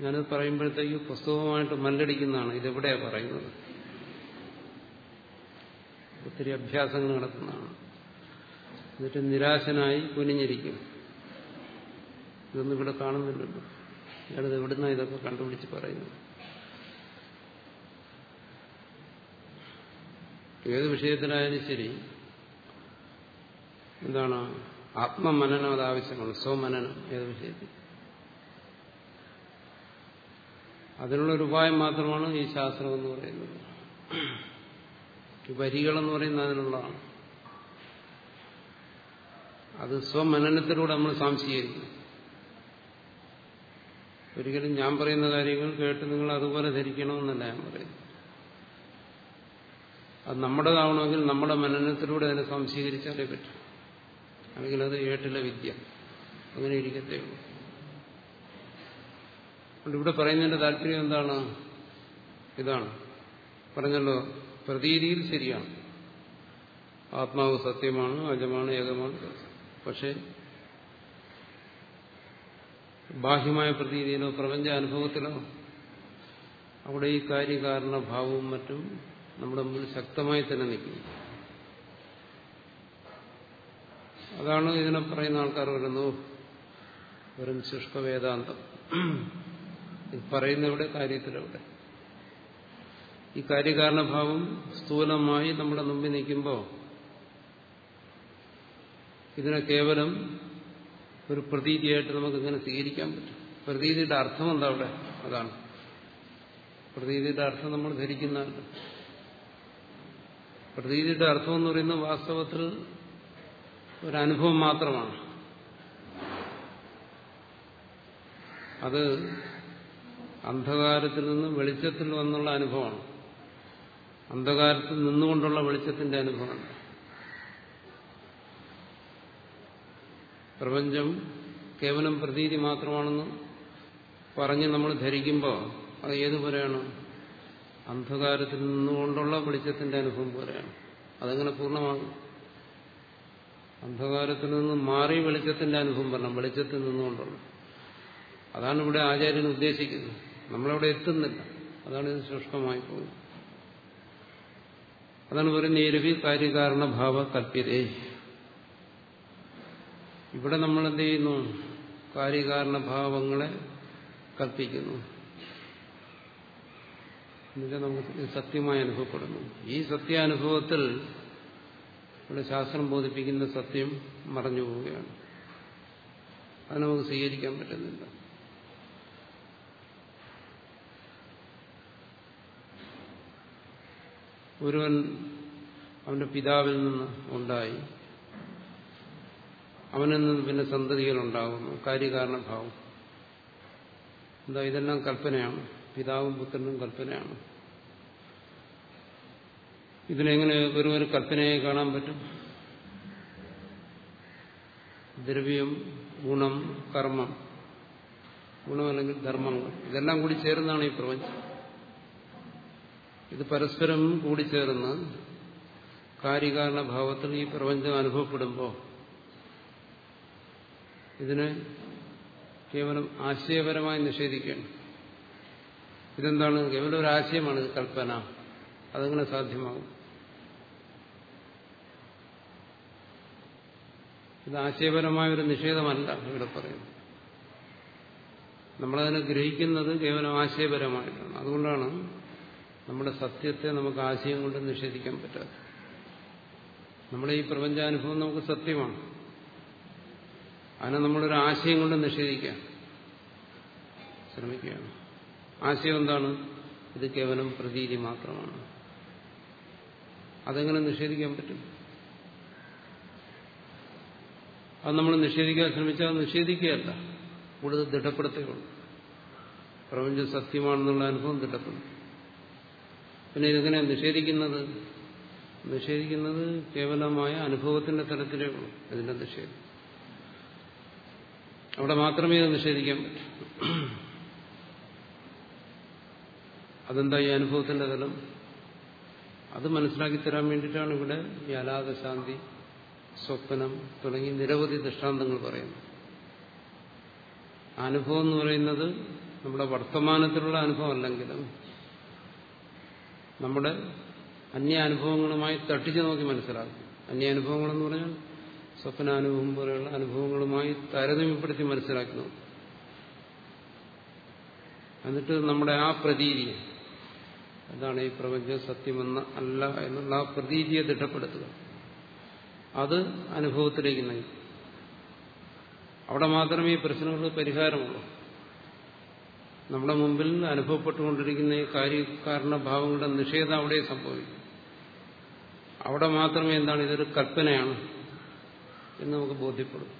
ഞാനത് പറയുമ്പോഴത്തേക്ക് പുസ്തകവുമായിട്ട് മല്ലടിക്കുന്നതാണ്. ഇതെവിടെയാണ് പറയുന്നത്? ഒത്തിരി അഭ്യാസങ്ങൾ നടത്തുന്നതാണ്. എന്നിട്ട് നിരാശനായി കുനിഞ്ഞിരിക്കും. ഇതൊന്നും ഇവിടെ കാണുന്നില്ലല്ലോ. ഞാനത് എവിടുന്ന ഇതൊക്കെ കണ്ടുപിടിച്ച് പറയുന്നത്? ഏത് വിഷയത്തിലായാലും ശരി. എന്താണ്? ആത്മമനനം അത് ആവശ്യമാണ്. സ്വമനനം ഏത് വിഷയത്തിൽ? അതിനുള്ളൊരു ഉപായം മാത്രമാണ് ഈ ശാസ്ത്രം എന്ന് പറയുന്നത്. വരികളെന്ന് പറയുന്നത് അതിനുള്ളതാണ്. അത് സ്വമനനത്തിലൂടെ നമ്മൾ സാംശീകരിക്കും ഒരിക്കലും ഞാൻ പറയുന്ന കാര്യങ്ങൾ കേട്ട് നിങ്ങൾ അതുപോലെ ധരിക്കണമെന്നല്ല ഞാൻ പറയുന്നത്. അത് നമ്മുടേതാവണമെങ്കിൽ നമ്മുടെ മനനത്തിലൂടെ അതിനെ സംശീകരിച്ചാലേ പറ്റും. അല്ലെങ്കിൽ അത് ഏട്ടിലെ വിദ്യ. അങ്ങനെ ഇരിക്കത്തേ ഉള്ളൂ. ഇവിടെ പറയുന്നതിന്റെ താല്പര്യം എന്താണ്? ഇതാണ്. പറഞ്ഞല്ലോ പ്രതീതിയിൽ ശരിയാണ്. ആത്മാവ് സത്യമാണ് അജമാണ് ഏകമാണ്. പക്ഷെ ബാഹ്യമായ പ്രതീതിയിലോ പ്രപഞ്ച അനുഭവത്തിലോ അവിടെ ഈ കാര്യകാരണഭാവവും മറ്റും നമ്മുടെ മുമ്പിൽ ശക്തമായി തന്നെ നിൽക്കുന്നു. അതാണ് ഇതിനെ പറയുന്ന ആൾക്കാർ വരുന്നു. വെറും ശുഷ്ക വേദാന്തം ഇത് പറയുന്നവിടെ കാര്യത്തിലവിടെ ഈ കാര്യകാരണഭാവം സ്ഥൂലമായി നമ്മുടെ മുമ്പിൽ നിൽക്കുമ്പോൾ ഇതിനെ കേവലം ഒരു പ്രതീതിയായിട്ട് നമുക്ക് ഇങ്ങനെ സ്വീകരിക്കാൻ പറ്റും. പ്രതീതിയുടെ അർത്ഥം എന്താ അവിടെ? അതാണ്. പ്രതീതിയുടെ അർത്ഥം നമ്മൾ ധരിക്കുന്നതല്ല. പ്രതീതിയുടെ അർത്ഥം എന്ന് പറയുന്നത് വാസ്തവത്തിൽ ഒരനുഭവം മാത്രമാണ്. അത് അന്ധകാരത്തിൽ നിന്ന് വെളിച്ചത്തിൽ വന്നുള്ള അനുഭവമാണ്. അന്ധകാരത്തിൽ നിന്നുകൊണ്ടുള്ള വെളിച്ചത്തിന്റെ അനുഭവമാണ്. പ്രപഞ്ചം കേവലം പ്രതീതി മാത്രമാണെന്ന് പറഞ്ഞ് നമ്മൾ ധരിക്കുമ്പോൾ അത് ഏതുപോലെയാണ്? അന്ധകാരത്തിൽ നിന്നുകൊണ്ടുള്ള വെളിച്ചത്തിന്റെ അനുഭവം പോലെയാണ്. അതെങ്ങനെ പൂർണമാകും. അന്ധകാരത്തിൽ നിന്ന് മാറി വെളിച്ചത്തിന്റെ അനുഭവം പറഞ്ഞു വെളിച്ചത്തിൽ നിന്നുകൊണ്ടുള്ള. അതാണ് ഇവിടെ ആചാര്യൻ ഉദ്ദേശിക്കുന്നത്. നമ്മളവിടെ എത്തുന്നില്ല. അതാണ് ഇത് ശുഷ്കമായി പോകുന്നത്. അതാണ് പറയുന്നത് കാര്യകാരണ കാര്യകാരണഭാവ കല്പ്യതേ ഇവിടെ നമ്മൾ എന്ത് ചെയ്യുന്നു? കാര്യകാരണഭാവങ്ങളെ കൽപ്പിക്കുന്നു. എന്നുവെച്ചാൽ നമുക്ക് സത്യമായി അനുഭവപ്പെടുന്നു. ഈ സത്യാനുഭവത്തിൽ ഇവിടെ ശാസ്ത്രം ബോധിപ്പിക്കുന്ന സത്യം മറഞ്ഞു പോവുകയാണ്. അത് നമുക്ക് സ്വീകരിക്കാൻ പറ്റുന്നില്ല. ഒരുവൻ അവന്റെ പിതാവിൽ നിന്ന് ഉണ്ടായി. അവനിൽ നിന്ന് പിന്നെ സന്തതികൾ ഉണ്ടാകുന്നു കാര്യകാരണഭാവം. എന്താ ഇതെല്ലാം കൽപ്പനയാണ്. പിതാവും പുത്രനും കൽപ്പനയാണ്. ഇതിനെങ്ങനെ വെറും ഒരു കൽപ്പനയെ കാണാൻ പറ്റും? ദ്രവ്യം ഗുണം കർമ്മം. ഗുണം അല്ലെങ്കിൽ ധർമ്മങ്ങൾ. ഇതെല്ലാം കൂടി ചേർന്നാണ് ഈ പ്രപഞ്ചം. ഇത് പരസ്പരം കൂടി ചേർന്ന് കാര്യകാരണഭാവത്തിൽ ഈ പ്രപഞ്ചം അനുഭവപ്പെടുമ്പോൾ ഇതിനെ കേവലം ആശയപരമായി നിഷേധിക്കുകയാണ്. ഇതെന്താണ്? കേവലം ഒരു ആശയമാണ് കൽപ്പന. അതെങ്ങനെ സാധ്യമാകും? ഇത് ആശയപരമായ ഒരു നിഷേധമല്ല ഇവിടെ പറയുന്നത്. നമ്മളതിനെ ഗ്രഹിക്കുന്നത് കേവലം ആശയപരമായിട്ടാണ്. അതുകൊണ്ടാണ് നമ്മുടെ സത്യത്തെ നമുക്ക് ആശയം കൊണ്ട് നിഷേധിക്കാൻ പറ്റാത്ത നമ്മുടെ ഈ പ്രപഞ്ചാനുഭവം നമുക്ക് സത്യമാണ്. അതിനെ നമ്മളൊരു ആശയം കൊണ്ട് നിഷേധിക്കാൻ ശ്രമിക്കുകയാണ്. ആശയം എന്താണ്? ഇത് കേവലം പ്രതീതി മാത്രമാണ്. അതെങ്ങനെ നിഷേധിക്കാൻ പറ്റും? അത് നമ്മൾ നിഷേധിക്കാൻ ശ്രമിച്ചാൽ നിഷേധിക്കുകയല്ല. കൂടുതൽ ദൃഢപ്പെടുത്തുകയുള്ളൂ. പ്രപഞ്ചം സത്യമാണെന്നുള്ള അനുഭവം ദൃഢപ്പെടും. പിന്നെ ഇതെങ്ങനെ നിഷേധിക്കുന്നത്? നിഷേധിക്കുന്നത് കേവലമായ അനുഭവത്തിന്റെ തലത്തിലേ ഉള്ളൂ. ഇതിന്റെ നിഷേധം. അവിടെ മാത്രമേ നിഷേധിക്കാൻ പറ്റൂ. അതെന്താ ഈ അനുഭവത്തിന്റെ തലം അത് മനസ്സിലാക്കി തരാൻ വേണ്ടിയിട്ടാണ് ഇവിടെ ഈ അലാദശാന്തി സ്വപ്നം തുടങ്ങി നിരവധി ദൃഷ്ടാന്തങ്ങൾ പറയുന്നു അനുഭവം എന്ന് പറയുന്നത് നമ്മുടെ വർത്തമാനത്തിലുള്ള അനുഭവം അല്ലെങ്കിലും നമ്മുടെ അന്യ അനുഭവങ്ങളുമായി തട്ടിച്ചു നോക്കി മനസ്സിലാക്കും. അന്യ അനുഭവങ്ങളെന്ന് പറഞ്ഞാൽ സ്വപ്നാനുഭവം പോലെയുള്ള അനുഭവങ്ങളുമായി താരതമ്യപ്പെടുത്തി മനസ്സിലാക്കുന്നു എന്നിട്ട് നമ്മുടെ ആ പ്രതീതി എന്താണ് ഈ പ്രപഞ്ചം സത്യമെന്ന അല്ല എന്നുള്ള ആ പ്രതീതിയെ ദൃഢപ്പെടുത്തുക. അത് അനുഭവത്തിലേക്ക് നയിക്കും. അവിടെ മാത്രമേ ഈ പ്രശ്നങ്ങൾക്ക് പരിഹാരമുള്ളൂ. നമ്മുടെ മുമ്പിൽ അനുഭവപ്പെട്ടുകൊണ്ടിരിക്കുന്ന ഈ കാര്യകാരണഭാവങ്ങളുടെ നിഷേധം അവിടെ സംഭവിക്കും. അവിടെ മാത്രമേ എന്താണ് ഇതൊരു കൽപ്പനയാണ് എന്ന് നമുക്ക് ബോധ്യപ്പെടും.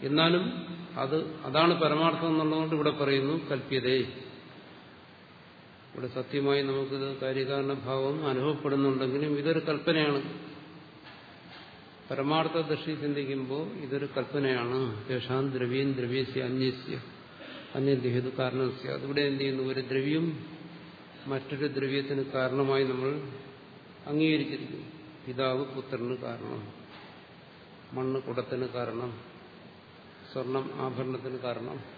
എന്നാലും അത് അതാണ് പരമാർത്ഥം എന്നുള്ളതുകൊണ്ട് ഇവിടെ പറയുന്നു കൽപ്യതേ. ഇവിടെ സത്യമായി നമുക്കിത് കാര്യകാരണഭാവം അനുഭവപ്പെടുന്നുണ്ടെങ്കിലും ഇതൊരു കൽപ്പനയാണ്. പരമാർത്ഥ ദൃഷ്ടി ചിന്തിക്കുമ്പോൾ ഇതൊരു കൽപ്പനയാണ്. യേശാൻ ദ്രവ്യം ദ്രവ്യസ്യ അന്യസ്യ അന്യദേഹത് കാരണസ്യ. അതിവിടെ എന്ത് ചെയ്യുന്നു? ഒരു ദ്രവ്യം മറ്റൊരു ദ്രവ്യത്തിന് കാരണമായി നമ്മൾ അംഗീകരിച്ചിരിക്കുന്നു. പിതാവ് പുത്രന് കാരണം മണ്ണ് കുടത്തിന് കാരണം സ്വർണം ആഭരണത്തിന് കാരണം.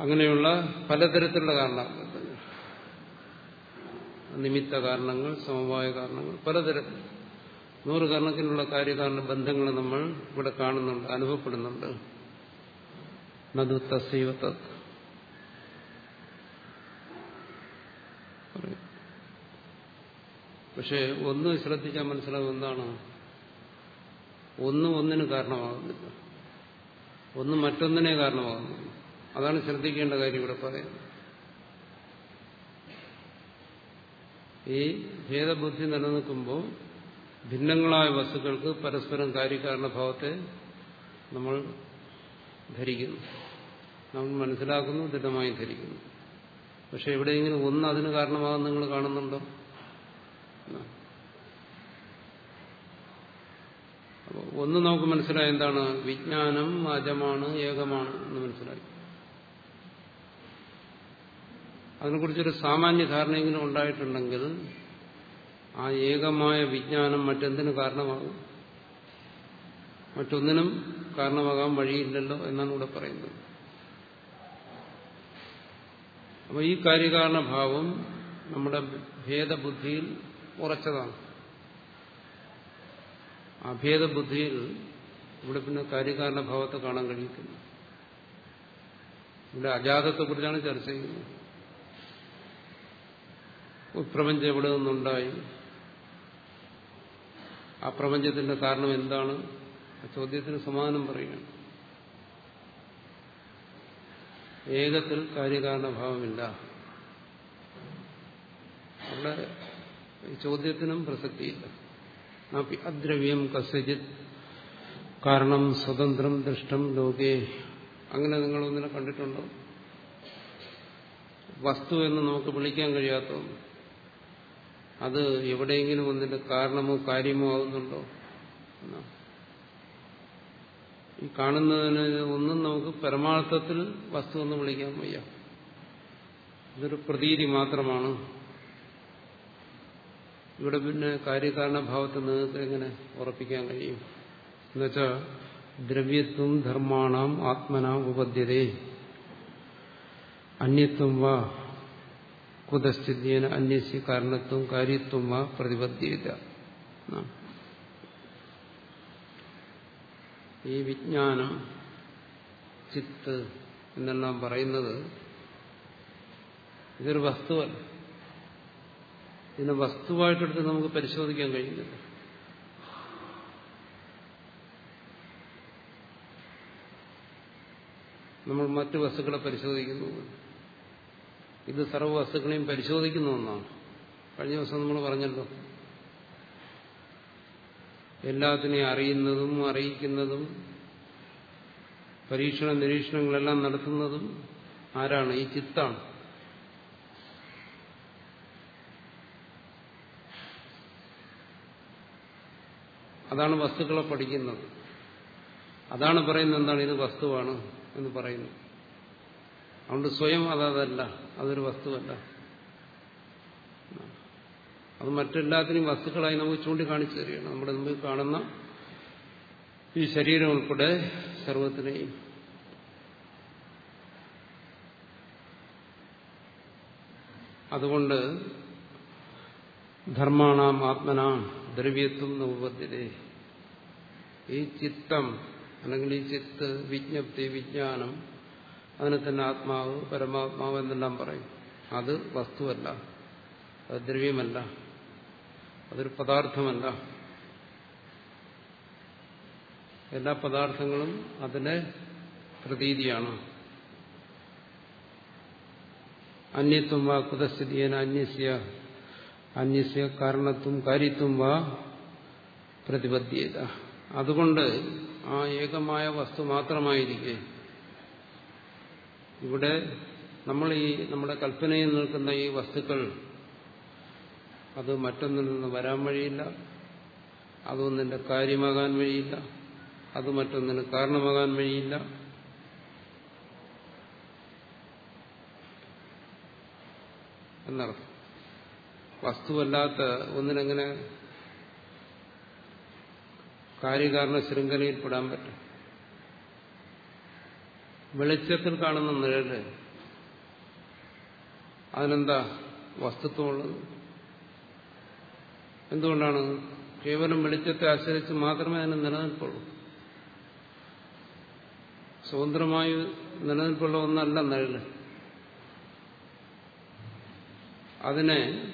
അങ്ങനെയുള്ള പലതരത്തിലുള്ള കാരണങ്ങൾ നിമിത്ത കാരണങ്ങൾ സമവായ കാരണങ്ങൾ പലതരത്തിൽ നൂറ് കാരണത്തിനുള്ള കാര്യകാരണ ബന്ധങ്ങൾ നമ്മൾ ഇവിടെ കാണുന്നുണ്ട് അനുഭവപ്പെടുന്നുണ്ട്. നദു തസൈവ പക്ഷെ ഒന്ന് ശ്രദ്ധിച്ചാൽ മനസ്സിലാവും എന്താണ്. ഒന്ന് ഒന്നിന് കാരണമാകുന്നില്ല. ഒന്ന് മറ്റൊന്നിനെ കാരണമാകുന്നില്ല. അതാണ് ശ്രദ്ധിക്കേണ്ട കാര്യം ഇവിടെ പറയുന്നത്. ഈ ഭേദബുദ്ധി നിലനിൽക്കുമ്പോൾ ഭിന്നങ്ങളായ വസ്തുക്കൾക്ക് പരസ്പരം കാര്യകാരണഭാവത്തെ നമ്മൾ ധരിക്കുന്നു. നമ്മൾ മനസ്സിലാക്കുന്നു ദൃഢമായി ധരിക്കുന്നു. പക്ഷെ എവിടെയെങ്കിലും ഒന്ന് അതിന് കാരണമാകുന്ന നിങ്ങൾ കാണുന്നുണ്ടോ? ഒന്ന് നമുക്ക് മനസ്സിലായ എന്താണ്? വിജ്ഞാനം അജമാണ് ഏകമാണ് എന്ന് മനസ്സിലായി. അതിനെക്കുറിച്ചൊരു സാമാന്യ ധാരണയെങ്കിലും ഉണ്ടായിട്ടുണ്ടെങ്കിൽ ആ ഏകമായ വിജ്ഞാനം മറ്റെന്തിനു കാരണമാകും? മറ്റൊന്നിനും കാരണമാകാൻ വഴിയില്ലല്ലോ എന്നാണ് ഇവിടെ പറയുന്നത്. അപ്പോൾ ഈ കാര്യകാരണഭാവം നമ്മുടെ ഭേദബുദ്ധിയിൽ ഉറച്ചതാണ്. ആ ഭേദബുദ്ധിയിൽ ഇവിടെ പിന്നെ കാര്യകാരണഭാവത്തെ കാണാൻ കഴിയിക്കുന്നു ഇവിടെ അജാതത്തെക്കുറിച്ചാണ് ചർച്ച ചെയ്യുന്നത്. പ്രപഞ്ചം എവിടെ നിന്നുണ്ടായി? ആ പ്രപഞ്ചത്തിന്റെ കാരണം എന്താണ്? ചോദ്യത്തിന് സമാധാനം പറയുകയാണ്. ഏകത്തിൽ കാര്യകാരണഭാവമില്ല. അവിടെ ചോദ്യത്തിനും പ്രസക്തിയില്ല. അദ്രവ്യം കസ്യജിത് കാരണം സ്വതന്ത്രം ദൃഷ്ടം ലോകേ. അങ്ങനെ നിങ്ങൾ ഒന്നിനെ കണ്ടിട്ടുണ്ടോ? വസ്തു എന്ന് നമുക്ക് വിളിക്കാൻ കഴിയാത്ത അത് എവിടെയെങ്കിലും ഒന്നിന്റെ കാരണമോ കാര്യമോ ആകുന്നുണ്ടോ ഈ കാണുന്നതിന് ഒന്നും നമുക്ക് പരമാർത്ഥത്തിൽ വസ്തു എന്ന് വിളിക്കാൻ വയ്യ. ഇതൊരു പ്രതീതി മാത്രമാണ്. ഇവിടെ പിന്നെ കാര്യകാരണഭാവത്തെ നിങ്ങൾക്ക് എങ്ങനെ ഉറപ്പിക്കാൻ കഴിയും? എന്നുവെച്ചാൽ ദ്രവ്യത്വം ധർമാണാം ആത്മനാം ഉപദ്ധ്യതേ. അന്യത്വം വാ. കുതസ്ഥിതിയേന അന്യസ്യ കാരണത്വം കാര്യത്വം ആ പ്രതിപദ്ധ്യത. ഈ വിജ്ഞാനം ചിത്ത് എന്നെല്ലാം പറയുന്നത് ഇതൊരു വസ്തുവല്ല. ഇതിനെ വസ്തുവായിട്ടെടുത്ത് നമുക്ക് പരിശോധിക്കാൻ കഴിയുന്നില്ല. നമ്മൾ മറ്റു വസ്തുക്കളെ പരിശോധിക്കുന്നു ഇത് സർവ വസ്തുക്കളെയും പരിശോധിക്കുന്ന ഒന്നാണ്. കഴിഞ്ഞ ദിവസം നമ്മൾ പറഞ്ഞല്ലോ. എല്ലാത്തിനെയും അറിയുന്നതും അറിയിക്കുന്നതും പരീക്ഷണ നിരീക്ഷണങ്ങളെല്ലാം നടത്തുന്നതും ആരാണ്? ഈ ചിത്താണ്. അതാണ് വസ്തുക്കളെ പഠിക്കുന്നത്. അതാണ് പറയുന്നത് എന്താണ്? ഇത് വസ്തുവാണ് എന്ന് പറയുന്നു. അതുകൊണ്ട് സ്വയം അതല്ല അതൊരു വസ്തുവല്ല. അത് മറ്റെല്ലാത്തിനും വസ്തുക്കളായി നമുക്ക് ചൂണ്ടിക്കാണിച്ചു തരികയാണ്. നമ്മുടെ മുമ്പിൽ കാണുന്ന ഈ ശരീരം ഉൾപ്പെടെ സർവത്തിനെയും. അതുകൊണ്ട് ധർമാണാം ആത്മനാം ദ്രവ്യത്വം ഉപദ്ധ്യതേ ഈ ചിത്തം അല്ലെങ്കിൽ ഈ ചിത്ത് വിജ്ഞപ്തി വിജ്ഞാനം അതിനെ തന്നെ ആത്മാവ് പരമാത്മാവ് എന്നെല്ലാം പറയും. അത് വസ്തുവല്ല. അത് ദ്രവ്യമല്ല. അതൊരു പദാർത്ഥമല്ല. എല്ലാ പദാർത്ഥങ്ങളും അതിന്റെ പ്രതീതിയാണ്. അന്യത്വം വാ കുതസ്ഥിതിയേന അന്യസ്യ. അന്യസ്യ കാരണത്വം കാര്യത്വം വാ പ്രതിപദ്ധ്യത. അതുകൊണ്ട് ആ ഏകമായ വസ്തു മാത്രമായിരിക്കെ ഇവിടെ നമ്മൾ ഈ നമ്മുടെ കൽപ്പനയിൽ നിൽക്കുന്ന ഈ വസ്തുക്കൾ അത് മറ്റൊന്നിൽ നിന്ന് വരാൻ വഴിയില്ല. അതൊന്നിന്റെ കാര്യമാകാൻ വഴിയില്ല. അത് മറ്റൊന്നിന് കാരണമാകാൻ വഴിയില്ല. എന്നർത്ഥം. വസ്തുവല്ലാത്ത ഒന്നിനെങ്ങനെ കാര്യകാരണ ശൃംഖലയിൽപ്പെടാൻ പറ്റും? വെളിച്ചത്തിൽ കാണുന്ന നിഴൽ. അതിനെന്താ വസ്തുത്വമുള്ളത്? എന്തുകൊണ്ടാണ്? കേവലം വെളിച്ചത്തെ ആശ്രയിച്ച് മാത്രമേ അതിന് നിലനിൽപ്പുള്ളൂ. സ്വതന്ത്രമായി നിലനിൽപ്പുള്ള ഒന്നല്ല നിഴൽ. അതിനെ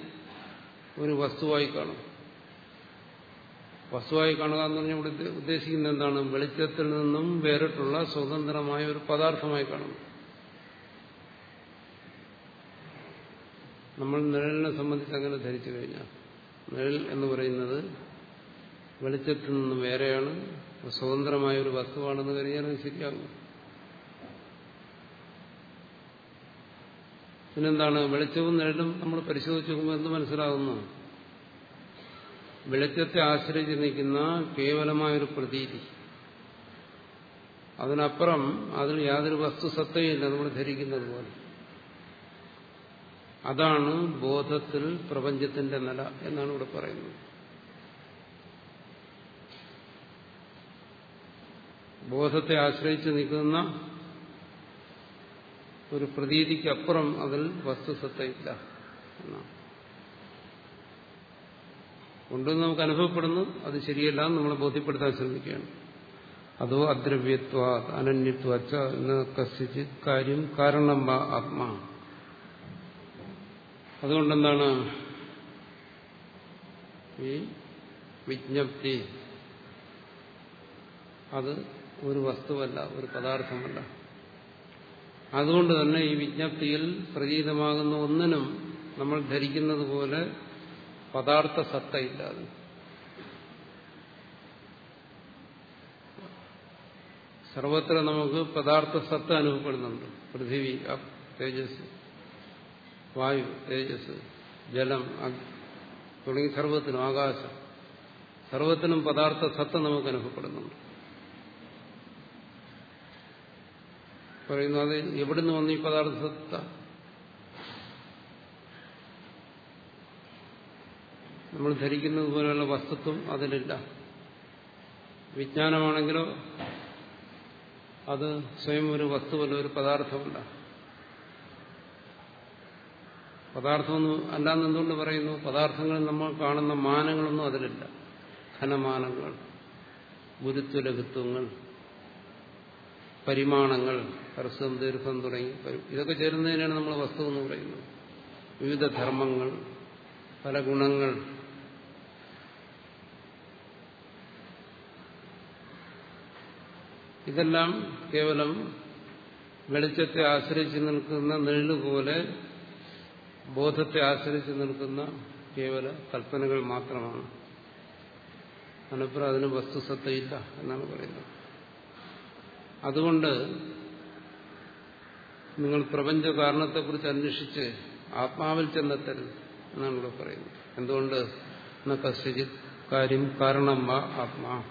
ഒരു വസ്തുവായി കാണും. വസ്തുവായി കാണുക എന്ന് പറഞ്ഞാൽ ഇവിടെ ഉദ്ദേശിക്കുന്നത് എന്താണ്? വെളിച്ചത്തിൽ നിന്നും വേറിട്ടുള്ള സ്വതന്ത്രമായ ഒരു പദാർത്ഥമായി കാണുന്നു. നമ്മൾ നിഴലിനെ സംബന്ധിച്ച് അങ്ങനെ ധരിച്ചു കഴിഞ്ഞാൽ നിഴൽ എന്ന് പറയുന്നത് വെളിച്ചത്തിൽ നിന്നും വേറെയാണ് സ്വതന്ത്രമായ ഒരു വസ്തുവാണെന്ന് കരുതിയാൽ ശരിയാകും. പിന്നെന്താണ്? വെളിച്ചവും നിഴലും നമ്മൾ പരിശോധിച്ച് നോക്കുമ്പോൾ എന്ത് മനസ്സിലാകുന്നു? വെളിച്ചത്തെ ആശ്രയിച്ച് നിൽക്കുന്ന കേവലമായൊരു പ്രതീതി. അതിനപ്പുറം അതിൽ യാതൊരു വസ്തുസത്തയില്ല നമ്മൾ ധരിക്കുന്നത് പോലെ. അതാണ് ബോധത്തിൽ പ്രപഞ്ചത്തിന്റെ നില എന്നാണ് ഇവിടെ പറയുന്നത്. ബോധത്തെ ആശ്രയിച്ച് നിൽക്കുന്ന ഒരു പ്രതീതിക്കപ്പുറം അതിൽ വസ്തുസത്തയില്ല എന്നാണ്. ഉണ്ടെന്ന് നമുക്ക് അനുഭവപ്പെടുന്നു അത് ശരിയല്ല എന്ന് നമ്മളെ ബോധ്യപ്പെടുത്താൻ ശ്രമിക്കുകയാണ്. അതോ അദ്രവ്യത്വ അനന്യത്വ കസ്യച്ച് കാര്യം കാരണം വാ ആത്മാ. അതുകൊണ്ടെന്താണ് ഈ വിജ്ഞപ്തി? അത് ഒരു വസ്തുവല്ല ഒരു പദാർത്ഥമല്ല. അതുകൊണ്ട് തന്നെ ഈ വിജ്ഞപ്തിയിൽ പ്രതീതമാകുന്ന ഒന്നിനും നമ്മൾ ധരിക്കുന്നത് പോലെ പദാർത്ഥ സത്ത സത്തയില്ലാതെ. സർവത്ര നമുക്ക് പദാർത്ഥ സത്ത അനുഭവപ്പെടുന്നുണ്ട്. പൃഥിവി തേജസ് വായു തേജസ് ജലം തുടങ്ങി സർവത്തിനും ആകാശം. സർവത്തിനും പദാർത്ഥ സത്ത നമുക്ക് അനുഭവപ്പെടുന്നുണ്ട്. പറയുന്നു അത് എവിടുന്ന് വന്നു ഈ പദാർത്ഥ സത്ത? നമ്മൾ ധരിക്കുന്നത് പോലെയുള്ള വസ്തുത്വം അതിലില്ല. വിജ്ഞാനമാണെങ്കിലോ അത് സ്വയം ഒരു വസ്തുവല്ല ഒരു പദാർത്ഥമല്ല. പദാർത്ഥമൊന്നും അല്ലാന്ന് എന്തുകൊണ്ട് പറയുന്നു? പദാർത്ഥങ്ങൾ നമ്മൾ കാണുന്ന മാനങ്ങളൊന്നും അതിലില്ല. ഘനമാനങ്ങൾ ഗുരുത്വലഘിത്വങ്ങൾ പരിമാണങ്ങൾ പരസ്യം ദീർഘം തുടങ്ങി ഇതൊക്കെ ചേരുന്നതിനാണ് നമ്മൾ വസ്തു എന്ന് പറയുന്നത്. വിവിധ ധർമ്മങ്ങൾ പല ഗുണങ്ങൾ ഇതെല്ലാം കേവലം വെളിച്ചത്തെ ആശ്രയിച്ച് നിൽക്കുന്ന നെഴുപോലെ ബോധത്തെ ആശ്രയിച്ച് നിൽക്കുന്ന കേവല കൽപ്പനകൾ മാത്രമാണ്. അനുപ്രം അതിന് വസ്തുസത്തയില്ല എന്നാണ് പറയുന്നത്. അതുകൊണ്ട് നിങ്ങൾ പ്രപഞ്ച കാരണത്തെക്കുറിച്ച് അന്വേഷിച്ച് ആത്മാവിൽ ചെന്നെത്തരുത് എന്നാണ് ഇവിടെ പറയുന്നത്. എന്തുകൊണ്ട്? കസ്യജിത് കാര്യം കാരണം വാ ആത്മാ.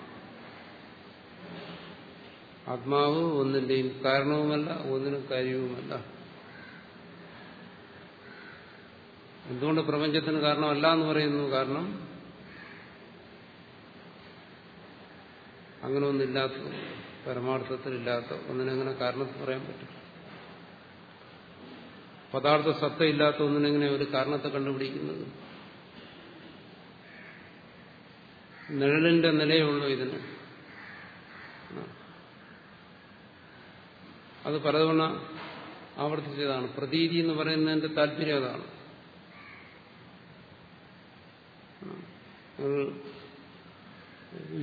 ആത്മാവ് ഒന്നിന്റെയും കാരണവുമല്ല ഒന്നിനും കാര്യവുമല്ല. എന്തുകൊണ്ട് പ്രപഞ്ചത്തിന് കാരണമല്ല എന്ന് പറയുന്നു കാരണം അങ്ങനെ ഒന്നില്ലാത്ത പരമാർത്ഥത്തിലില്ലാത്ത ഒന്നിനെങ്ങനെ കാരണത്തിൽ പറയാൻ പറ്റും? പദാർത്ഥ സത്ത ഇല്ലാത്ത ഒന്നിനെങ്ങനെ ഒരു കാരണത്തെ കണ്ടുപിടിക്കുന്നത്? നിഴലിന്റെ നിലയുള്ളൂ ഇതിന്. അത് പലതവണ ആവർത്തിച്ചതാണ്. പ്രതീതി എന്ന് പറയുന്നതിന്റെ താല്പര്യം അതാണ്.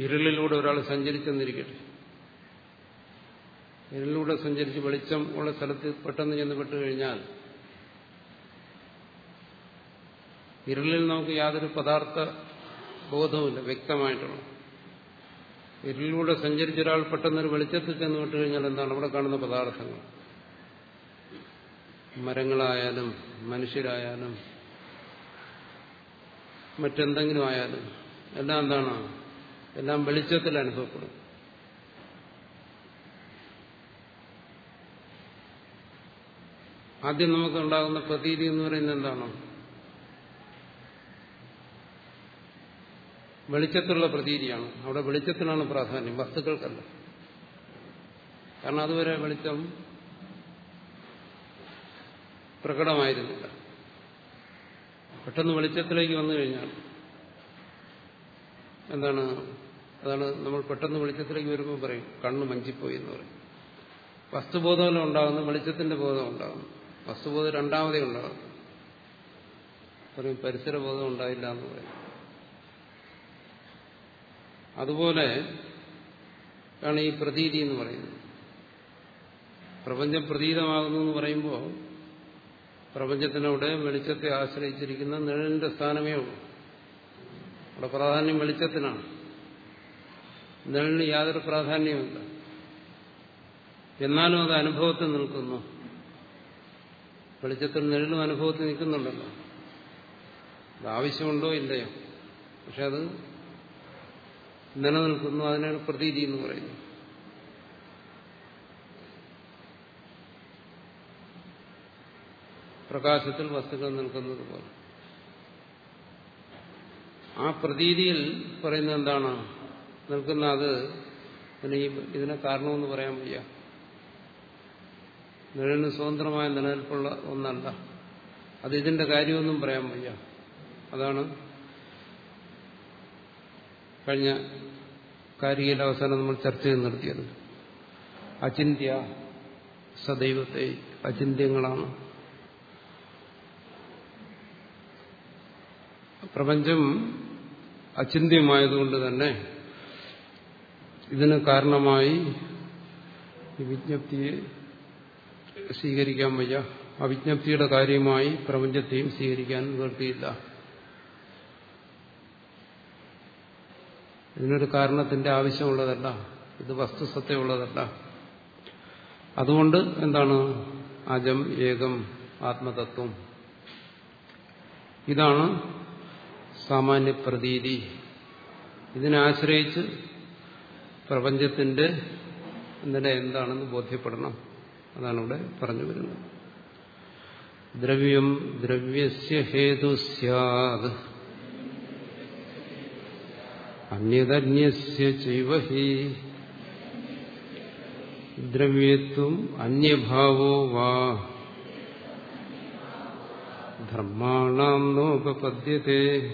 ഇരുളിലൂടെ ഒരാൾ സഞ്ചരിച്ചെന്നിരിക്കട്ടെ ഇരുളിലൂടെ സഞ്ചരിച്ച് വെളിച്ചം ഉള്ള സ്ഥലത്ത് പെട്ടെന്ന് ചെന്ന് പെട്ടുകഴിഞ്ഞാൽ ഇരുളിൽ നമുക്ക് യാതൊരു പദാർത്ഥ ബോധവുമില്ല വ്യക്തമായിട്ടുള്ള. ഇരുളിലൂടെ സഞ്ചരിച്ച ഒരാൾ പെട്ടെന്നൊരു വെളിച്ചത്തിൽ ചെന്ന് വിട്ടുകഴിഞ്ഞാൽ എന്താണ്? അവിടെ കാണുന്ന പദാർത്ഥങ്ങൾ. മരങ്ങളായാലും മനുഷ്യരായാലും മറ്റെന്തെങ്കിലും ആയാലും എല്ലാം എന്താണ്? എല്ലാം വെളിച്ചത്തിൽ അനുഭവപ്പെടും. ആദ്യം നമുക്ക് ഉണ്ടാകുന്ന പ്രതീതി എന്ന് പറയുന്നത് എന്താണ്? വെളിച്ചത്തിലുള്ള പ്രതീതിയാണ്. അവിടെ വെളിച്ചത്തിനാണ് പ്രാധാന്യം. വസ്തുക്കൾക്കല്ല. കാരണം അതുവരെ വെളിച്ചം പ്രകടമായിരുന്നില്ല. പെട്ടെന്ന് വെളിച്ചത്തിലേക്ക് വന്നു കഴിഞ്ഞാൽ എന്താണ് അതാണ് നമ്മൾ പെട്ടെന്ന് വെളിച്ചത്തിലേക്ക് വരുമ്പോൾ പറയും കണ്ണ് മഞ്ചിപ്പോയി എന്ന് പറയും. വസ്തുബോധമല്ല ഉണ്ടാകുന്നു വെളിച്ചത്തിന്റെ ബോധം ഉണ്ടാകുന്നു. വസ്തുബോധം രണ്ടാമതേ ഉണ്ടാകുന്നു. പറയും പരിസരബോധം ഉണ്ടായില്ല എന്ന് പറയും. അതുപോലെ ആണ് ഈ പ്രതീതി എന്ന് പറയുന്നത്. പ്രപഞ്ചം പ്രതീതമാകുന്നു എന്ന് പറയുമ്പോൾ പ്രപഞ്ചത്തിനവിടെ വെളിച്ചത്തെ ആശ്രയിച്ചിരിക്കുന്ന നിഴലിന്റെ സ്ഥാനമേ ഉള്ളൂ. അവിടെ പ്രാധാന്യം വെളിച്ചത്തിനാണ്. നിഴലിന് യാതൊരു പ്രാധാന്യമില്ല എന്നാലും അത് അനുഭവത്തിൽ നിൽക്കുന്നു. വെളിച്ചത്തിൽ നിഴലും അനുഭവത്തിൽ നിൽക്കുന്നുണ്ടല്ലോ. അത് ആവശ്യമുണ്ടോ ഇല്ലയോ? പക്ഷെ അത് നിലനിൽക്കുന്നു അതിനാണ് പ്രതീതി എന്ന് പറയുന്നത് പ്രകാശത്തിൽ വസ്തുക്കൾ നിൽക്കുന്നത് പോലെ. ആ പ്രതീതിയിൽ പറയുന്നത് എന്താണ്? നിൽക്കുന്ന അത് ഈ ഇതിനെ കാരണമെന്ന് പറയാൻ വയ്യ. നിഴലിന് സ്വതന്ത്രമായ നിലനിൽപ്പുള്ള ഒന്നല്ല. അത് ഇതിന്റെ കാര്യമൊന്നും പറയാൻ വയ്യ. അതാണ് കഴിഞ്ഞ കാര്യയുടെ അവസാനം നമ്മൾ ചർച്ച ചെയ്ത് നിർത്തിയത്. അചിന്ത്യ സദൈവത്തെ അചിന്ത്യങ്ങളാണ്. പ്രപഞ്ചം അചിന്ത്യമായതുകൊണ്ട് തന്നെ ഇതിന് കാരണമായി വിജ്ഞപ്തിയെ സ്വീകരിക്കാൻ വയ്യ. അവിജ്ഞപ്തിയുടെ കാര്യമായി പ്രപഞ്ചത്തെയും സ്വീകരിക്കാൻ നിവൃത്തിയില്ല ഇതിനൊരു കാരണത്തിന്റെ ആവശ്യമുള്ളതല്ല. ഇത് വസ്തുസത്തയുള്ളതല്ല. അതുകൊണ്ട് എന്താണ്? അജം ഏകം ആത്മതത്വം. ഇതാണ് സാമാന്യ പ്രതീതി ഇതിനെ ആശ്രയിച്ച് പ്രപഞ്ചത്തിന്റെ നില എന്താണെന്ന് ബോധ്യപ്പെടണം. അതാണ് ഇവിടെ പറഞ്ഞു വരുന്നത്. ദ്രവ്യം ദ്രവ്യസ്യ ഹേതു സ്യാത് അന്യതന്യസ്യ ചൈവ ഹി. ദ്രവ്യത്വം അന്യഭാവോ വാ. ധർമാണാം നോപപദ്യത്തെ